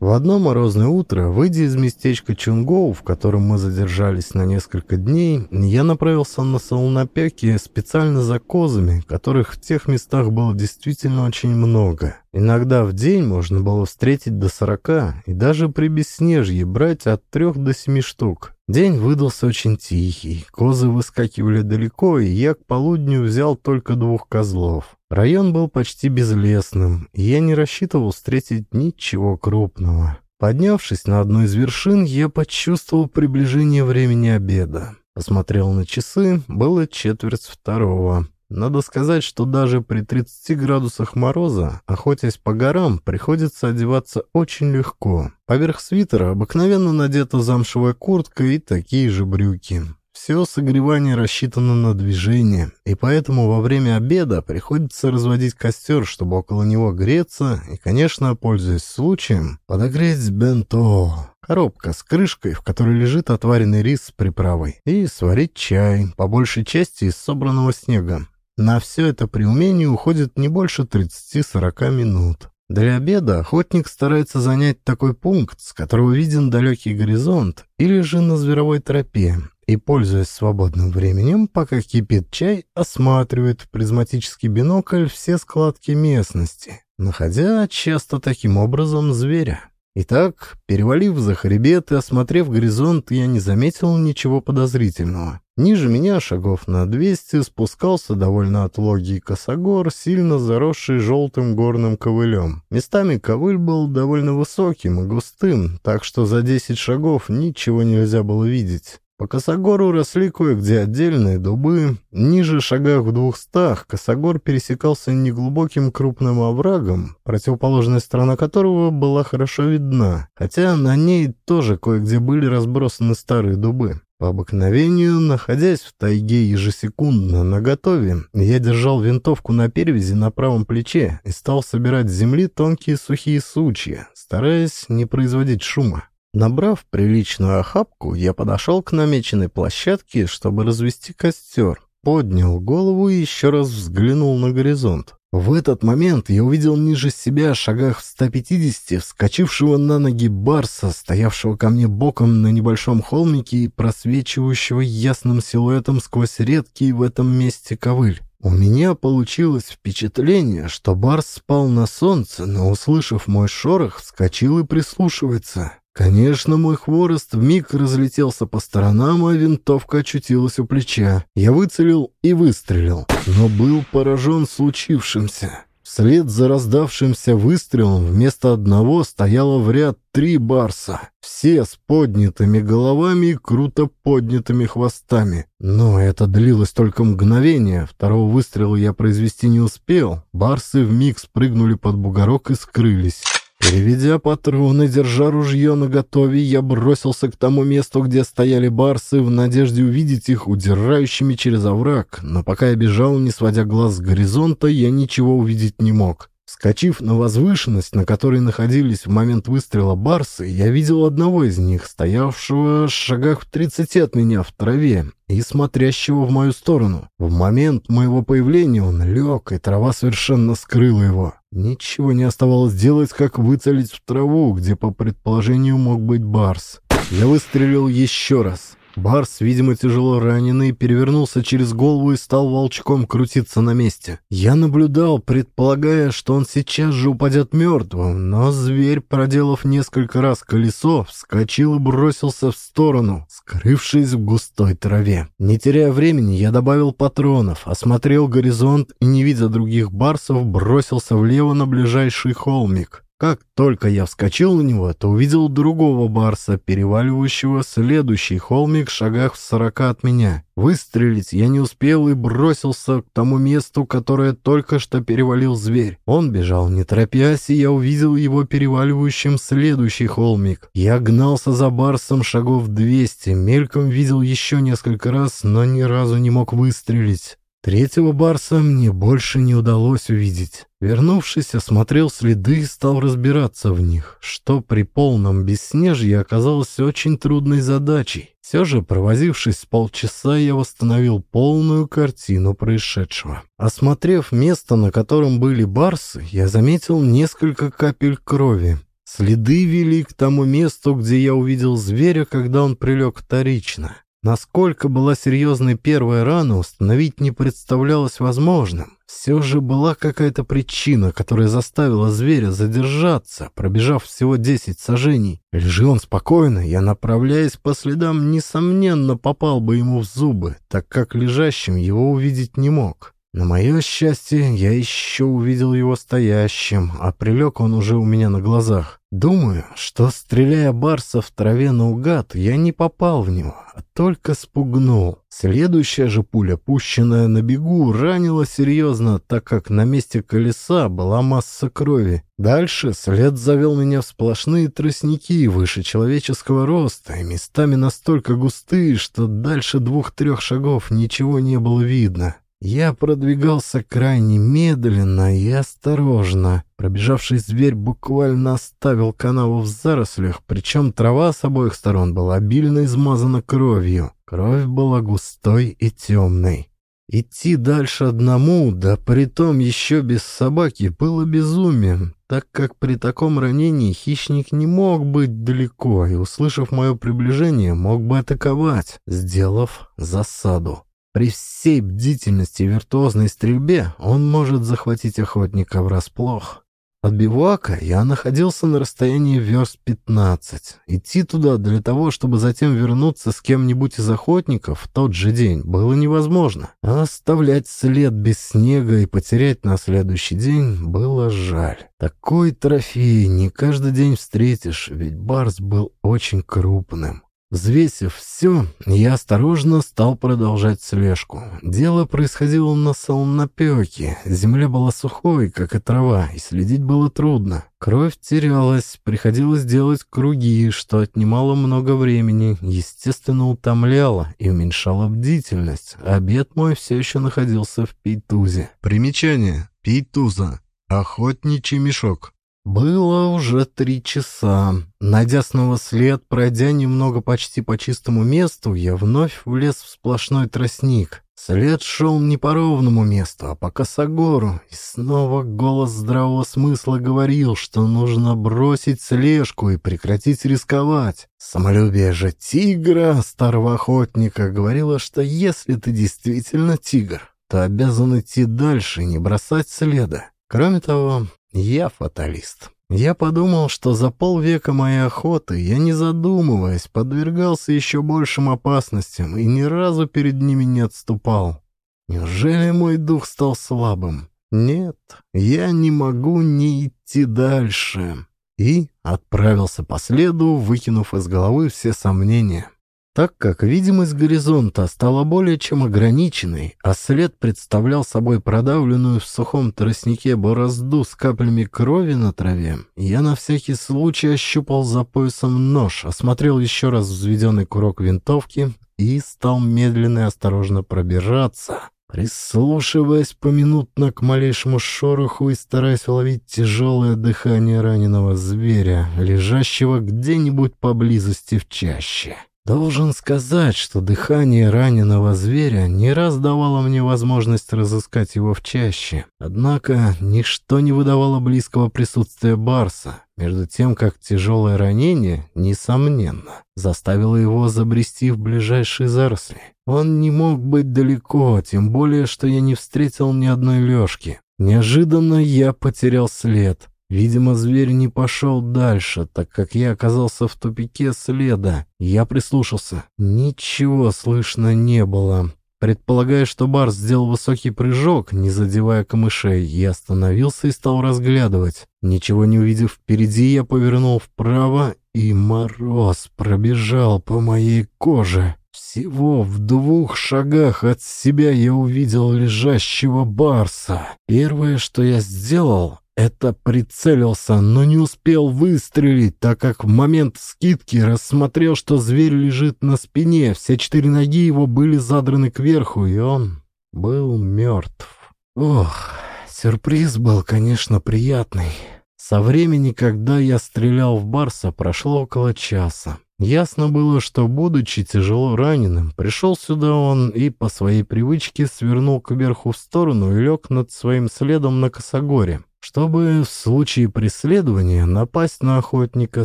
В одно морозное утро, выйдя из местечка Чунгоу, в котором мы задержались на несколько дней, я направился на Солонопеки специально за козами, которых в тех местах было действительно очень много. Иногда в день можно было встретить до сорока, и даже при бесснежье брать от трех до семи штук. День выдался очень тихий, козы выскакивали далеко, и я к полудню взял только двух козлов. Район был почти безлесным, и я не рассчитывал встретить ничего крупного. Поднявшись на одну из вершин, я почувствовал приближение времени обеда. Посмотрел на часы, было четверть второго. Надо сказать, что даже при 30 градусах мороза, охотясь по горам, приходится одеваться очень легко. Поверх свитера обыкновенно надета замшевая куртка и такие же брюки. Все согревание рассчитано на движение, и поэтому во время обеда приходится разводить костер, чтобы около него греться, и, конечно, пользуясь случаем, подогреть бенто, коробка с крышкой, в которой лежит отваренный рис с приправой, и сварить чай, по большей части из собранного снега. На все это при умении уходит не больше 30-40 минут. Для обеда охотник старается занять такой пункт, с которого виден далекий горизонт, или же на зверовой тропе, и, пользуясь свободным временем, пока кипит чай, осматривает в призматический бинокль все складки местности, находя часто таким образом зверя. Итак, перевалив за хребет и осмотрев горизонт, я не заметил ничего подозрительного. Ниже меня, шагов на 200, спускался довольно отлогий косогор, сильно заросший желтым горным ковылем. Местами ковыль был довольно высоким и густым, так что за 10 шагов ничего нельзя было видеть. По косогору росли кое-где отдельные дубы. Ниже шагах в двухстах косогор пересекался неглубоким крупным оврагом, противоположная сторона которого была хорошо видна, хотя на ней тоже кое-где были разбросаны старые дубы. По обыкновению, находясь в тайге ежесекундно на готове, я держал винтовку на перевязи на правом плече и стал собирать с земли тонкие сухие сучья, стараясь не производить шума. Набрав приличную охапку, я подошел к намеченной площадке, чтобы развести костер. Поднял голову и еще раз взглянул на горизонт. В этот момент я увидел ниже себя, шагах в 150, вскочившего на ноги барса, стоявшего ко мне боком на небольшом холмике и просвечивающего ясным силуэтом сквозь редкий в этом месте ковыль. У меня получилось впечатление, что барс спал на солнце, но, услышав мой шорох, вскочил и прислушивается. Конечно, мой хворост вмиг разлетелся по сторонам, а винтовка очутилась у плеча. Я выцелил и выстрелил, но был поражен случившимся. Вслед за раздавшимся выстрелом вместо одного стояло в ряд три барса, все с поднятыми головами и круто поднятыми хвостами. Но это длилось только мгновение, второго выстрела я произвести не успел. Барсы вмиг спрыгнули под бугорок и скрылись. Переведя патроны, держа ружье наготове, я бросился к тому месту, где стояли барсы, в надежде увидеть их удирающими через овраг. Но пока я бежал, не сводя глаз с горизонта, я ничего увидеть не мог. Скочив на возвышенность, на которой находились в момент выстрела барсы, я видел одного из них, стоявшего в шагах в тридцати от меня в траве и смотрящего в мою сторону. В момент моего появления он лег, и трава совершенно скрыла его. Ничего не оставалось делать, как выцелить в траву, где, по предположению, мог быть барс. Я выстрелил еще раз. Барс, видимо, тяжело раненый, перевернулся через голову и стал волчком крутиться на месте. Я наблюдал, предполагая, что он сейчас же упадет мертвым, но зверь, проделав несколько раз колесо, вскочил и бросился в сторону, скрывшись в густой траве. Не теряя времени, я добавил патронов, осмотрел горизонт и, не видя других барсов, бросился влево на ближайший холмик. Как только я вскочил на него, то увидел другого барса, переваливающего следующий холмик в шагах в сорока от меня. Выстрелить я не успел и бросился к тому месту, которое только что перевалил зверь. Он бежал не торопясь, и я увидел его переваливающим следующий холмик. Я гнался за барсом шагов двести, мельком видел еще несколько раз, но ни разу не мог выстрелить. Третьего барса мне больше не удалось увидеть. Вернувшись, осмотрел следы и стал разбираться в них, что при полном бесснежье оказалось очень трудной задачей. Все же, провозившись полчаса, я восстановил полную картину происшедшего. Осмотрев место, на котором были барсы, я заметил несколько капель крови. Следы вели к тому месту, где я увидел зверя, когда он прилег вторично. Насколько была серьезной первая рана, установить не представлялось возможным. Все же была какая-то причина, которая заставила зверя задержаться, пробежав всего 10 сажений. Лежи он спокойно, я, направляясь по следам, несомненно попал бы ему в зубы, так как лежащим его увидеть не мог. На мое счастье, я еще увидел его стоящим, а прилег он уже у меня на глазах. Думаю, что, стреляя барса в траве наугад, я не попал в него, а только спугнул. Следующая же пуля, пущенная на бегу, ранила серьезно, так как на месте колеса была масса крови. Дальше след завел меня в сплошные тростники выше человеческого роста и местами настолько густые, что дальше двух-трех шагов ничего не было видно. Я продвигался крайне медленно и осторожно. Пробежавший зверь буквально оставил канаву в зарослях, причем трава с обоих сторон была обильно измазана кровью. Кровь была густой и темной. Идти дальше одному, да притом еще без собаки, было безумием, так как при таком ранении хищник не мог быть далеко и, услышав мое приближение, мог бы атаковать, сделав засаду. При всей бдительности и виртуозной стрельбе он может захватить охотника врасплох. От бивуака я находился на расстоянии верст 15. Идти туда для того, чтобы затем вернуться с кем-нибудь из охотников в тот же день, было невозможно. А оставлять след без снега и потерять на следующий день было жаль. Такой трофей не каждый день встретишь, ведь барс был очень крупным. Взвесив все, я осторожно стал продолжать слежку. Дело происходило на солнопеке. Земля была сухой, как и трава, и следить было трудно. Кровь терялась, приходилось делать круги, что отнимало много времени, естественно, утомляло и уменьшало бдительность. Обед мой все еще находился в Пейтузе. Примечание. Пейтуза. Охотничий мешок. Было уже три часа. Найдя снова след, пройдя немного почти по чистому месту, я вновь влез в сплошной тростник. След шел не по ровному месту, а по косогору, и снова голос здравого смысла говорил, что нужно бросить слежку и прекратить рисковать. Самолюбие же тигра, старого охотника, говорило, что если ты действительно тигр, то обязан идти дальше и не бросать следа. Кроме того, я фаталист. Я подумал, что за полвека моей охоты я, не задумываясь, подвергался еще большим опасностям и ни разу перед ними не отступал. Неужели мой дух стал слабым? Нет, я не могу не идти дальше. И отправился по следу, выкинув из головы все сомнения. Так как видимость горизонта стала более чем ограниченной, а след представлял собой продавленную в сухом тростнике борозду с каплями крови на траве, я на всякий случай ощупал за поясом нож, осмотрел еще раз взведенный курок винтовки и стал медленно и осторожно пробираться, прислушиваясь поминутно к малейшему шороху и стараясь уловить тяжелое дыхание раненого зверя, лежащего где-нибудь поблизости в чаще. Должен сказать, что дыхание раненого зверя не раз давало мне возможность разыскать его в чаще. Однако ничто не выдавало близкого присутствия Барса, между тем как тяжелое ранение, несомненно, заставило его забрести в ближайшие заросли. Он не мог быть далеко, тем более, что я не встретил ни одной лёжки. Неожиданно я потерял след. Видимо, зверь не пошел дальше, так как я оказался в тупике следа. Я прислушался. Ничего слышно не было. Предполагая, что Барс сделал высокий прыжок, не задевая камышей, я остановился и стал разглядывать. Ничего не увидев впереди, я повернул вправо, и мороз пробежал по моей коже. Всего в двух шагах от себя я увидел лежащего Барса. Первое, что я сделал, это прицелился, но не успел выстрелить, так как в момент скидки рассмотрел, что зверь лежит на спине, все четыре ноги его были задраны кверху, и он был мертв. Ох, сюрприз был, конечно, приятный. Со времени, когда я стрелял в Барса, прошло около часа. Ясно было, что, будучи тяжело раненым, пришел сюда он и по своей привычке свернул кверху в сторону и лег над своим следом на косогоре чтобы в случае преследования напасть на охотника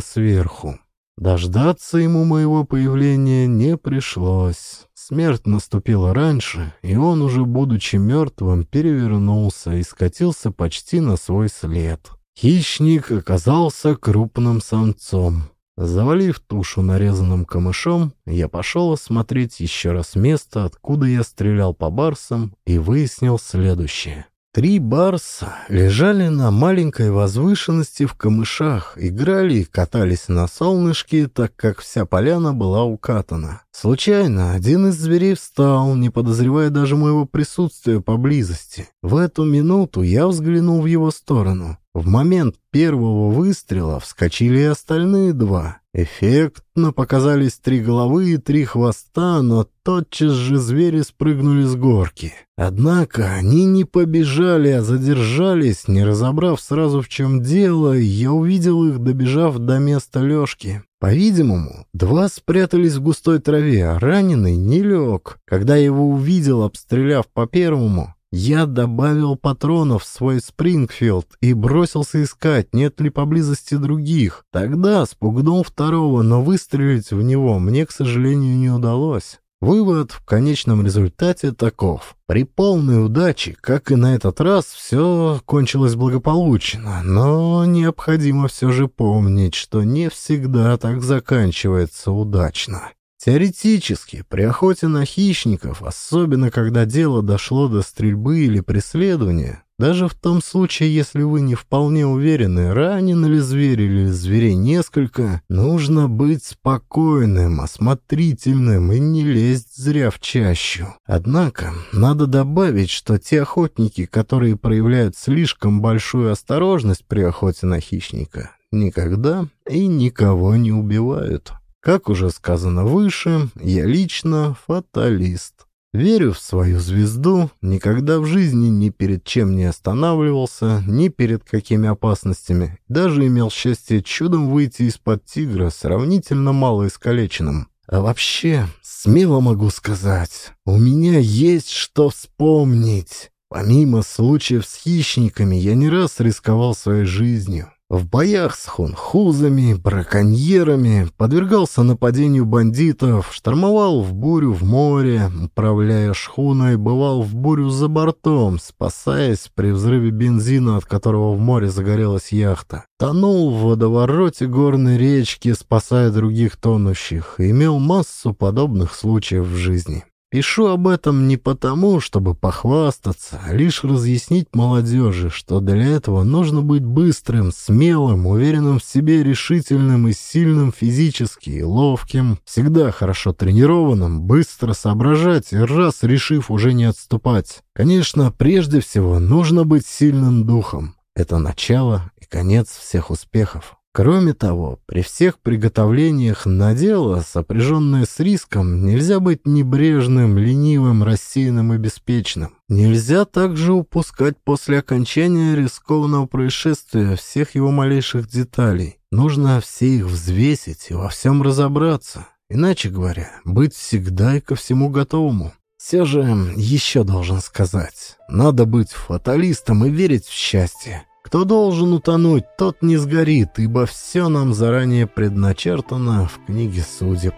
сверху. Дождаться ему моего появления не пришлось. Смерть наступила раньше, и он, уже будучи мертвым, перевернулся и скатился почти на свой след. Хищник оказался крупным самцом. Завалив тушу нарезанным камышом, я пошел осмотреть еще раз место, откуда я стрелял по барсам, и выяснил следующее. Три барса лежали на маленькой возвышенности в камышах, играли и катались на солнышке, так как вся поляна была укатана. Случайно один из зверей встал, не подозревая даже моего присутствия поблизости. В эту минуту я взглянул в его сторону. В момент первого выстрела вскочили и остальные два. Эффектно показались три головы и три хвоста, но тотчас же звери спрыгнули с горки. Однако они не побежали, а задержались, не разобрав сразу в чем дело, я увидел их, добежав до места лёжки. По-видимому, два спрятались в густой траве, а раненый не лег. Когда я его увидел, обстреляв по первому, я добавил патронов в свой Спрингфилд и бросился искать, нет ли поблизости других. Тогда спугнул второго, но выстрелить в него мне, к сожалению, не удалось. Вывод в конечном результате таков. При полной удаче, как и на этот раз, все кончилось благополучно, но необходимо все же помнить, что не всегда так заканчивается удачно. Теоретически, при охоте на хищников, особенно когда дело дошло до стрельбы или преследования, даже в том случае, если вы не вполне уверены, ранен ли зверь или зверей несколько, нужно быть спокойным, осмотрительным и не лезть зря в чащу. Однако, надо добавить, что те охотники, которые проявляют слишком большую осторожность при охоте на хищника, никогда и никого не убивают. Как уже сказано выше, я лично фаталист. Верю в свою звезду, никогда в жизни ни перед чем не останавливался, ни перед какими опасностями. Даже имел счастье чудом выйти из-под тигра, сравнительно мало искалеченным. А вообще, смело могу сказать, у меня есть что вспомнить. Помимо случаев с хищниками, я не раз рисковал своей жизнью. В боях с хунхузами, браконьерами, подвергался нападению бандитов, штормовал в бурю в море, управляя шхуной, бывал в бурю за бортом, спасаясь при взрыве бензина, от которого в море загорелась яхта. Тонул в водовороте горной речки, спасая других тонущих, имел массу подобных случаев в жизни. Пишу об этом не потому, чтобы похвастаться, а лишь разъяснить молодежи, что для этого нужно быть быстрым, смелым, уверенным в себе, решительным и сильным физически, и ловким, всегда хорошо тренированным, быстро соображать и раз решив уже не отступать. Конечно, прежде всего нужно быть сильным духом. Это начало и конец всех успехов. Кроме того, при всех приготовлениях на дело, сопряженное с риском, нельзя быть небрежным, ленивым, рассеянным и беспечным. Нельзя также упускать после окончания рискованного происшествия всех его малейших деталей. Нужно все их взвесить и во всем разобраться. Иначе говоря, быть всегда и ко всему готовому. Все же еще должен сказать, надо быть фаталистом и верить в счастье. Кто должен утонуть, тот не сгорит, ибо все нам заранее предначертано в книге судеб.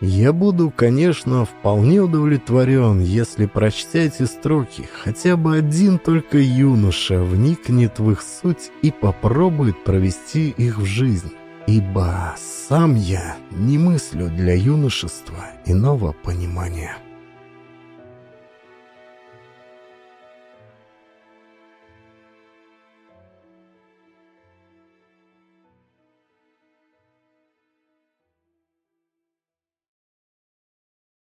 Я буду, конечно, вполне удовлетворен, если, прочтя эти строки, хотя бы один только юноша вникнет в их суть и попробует провести их в жизнь. Ибо сам я не мыслю для юношества иного понимания».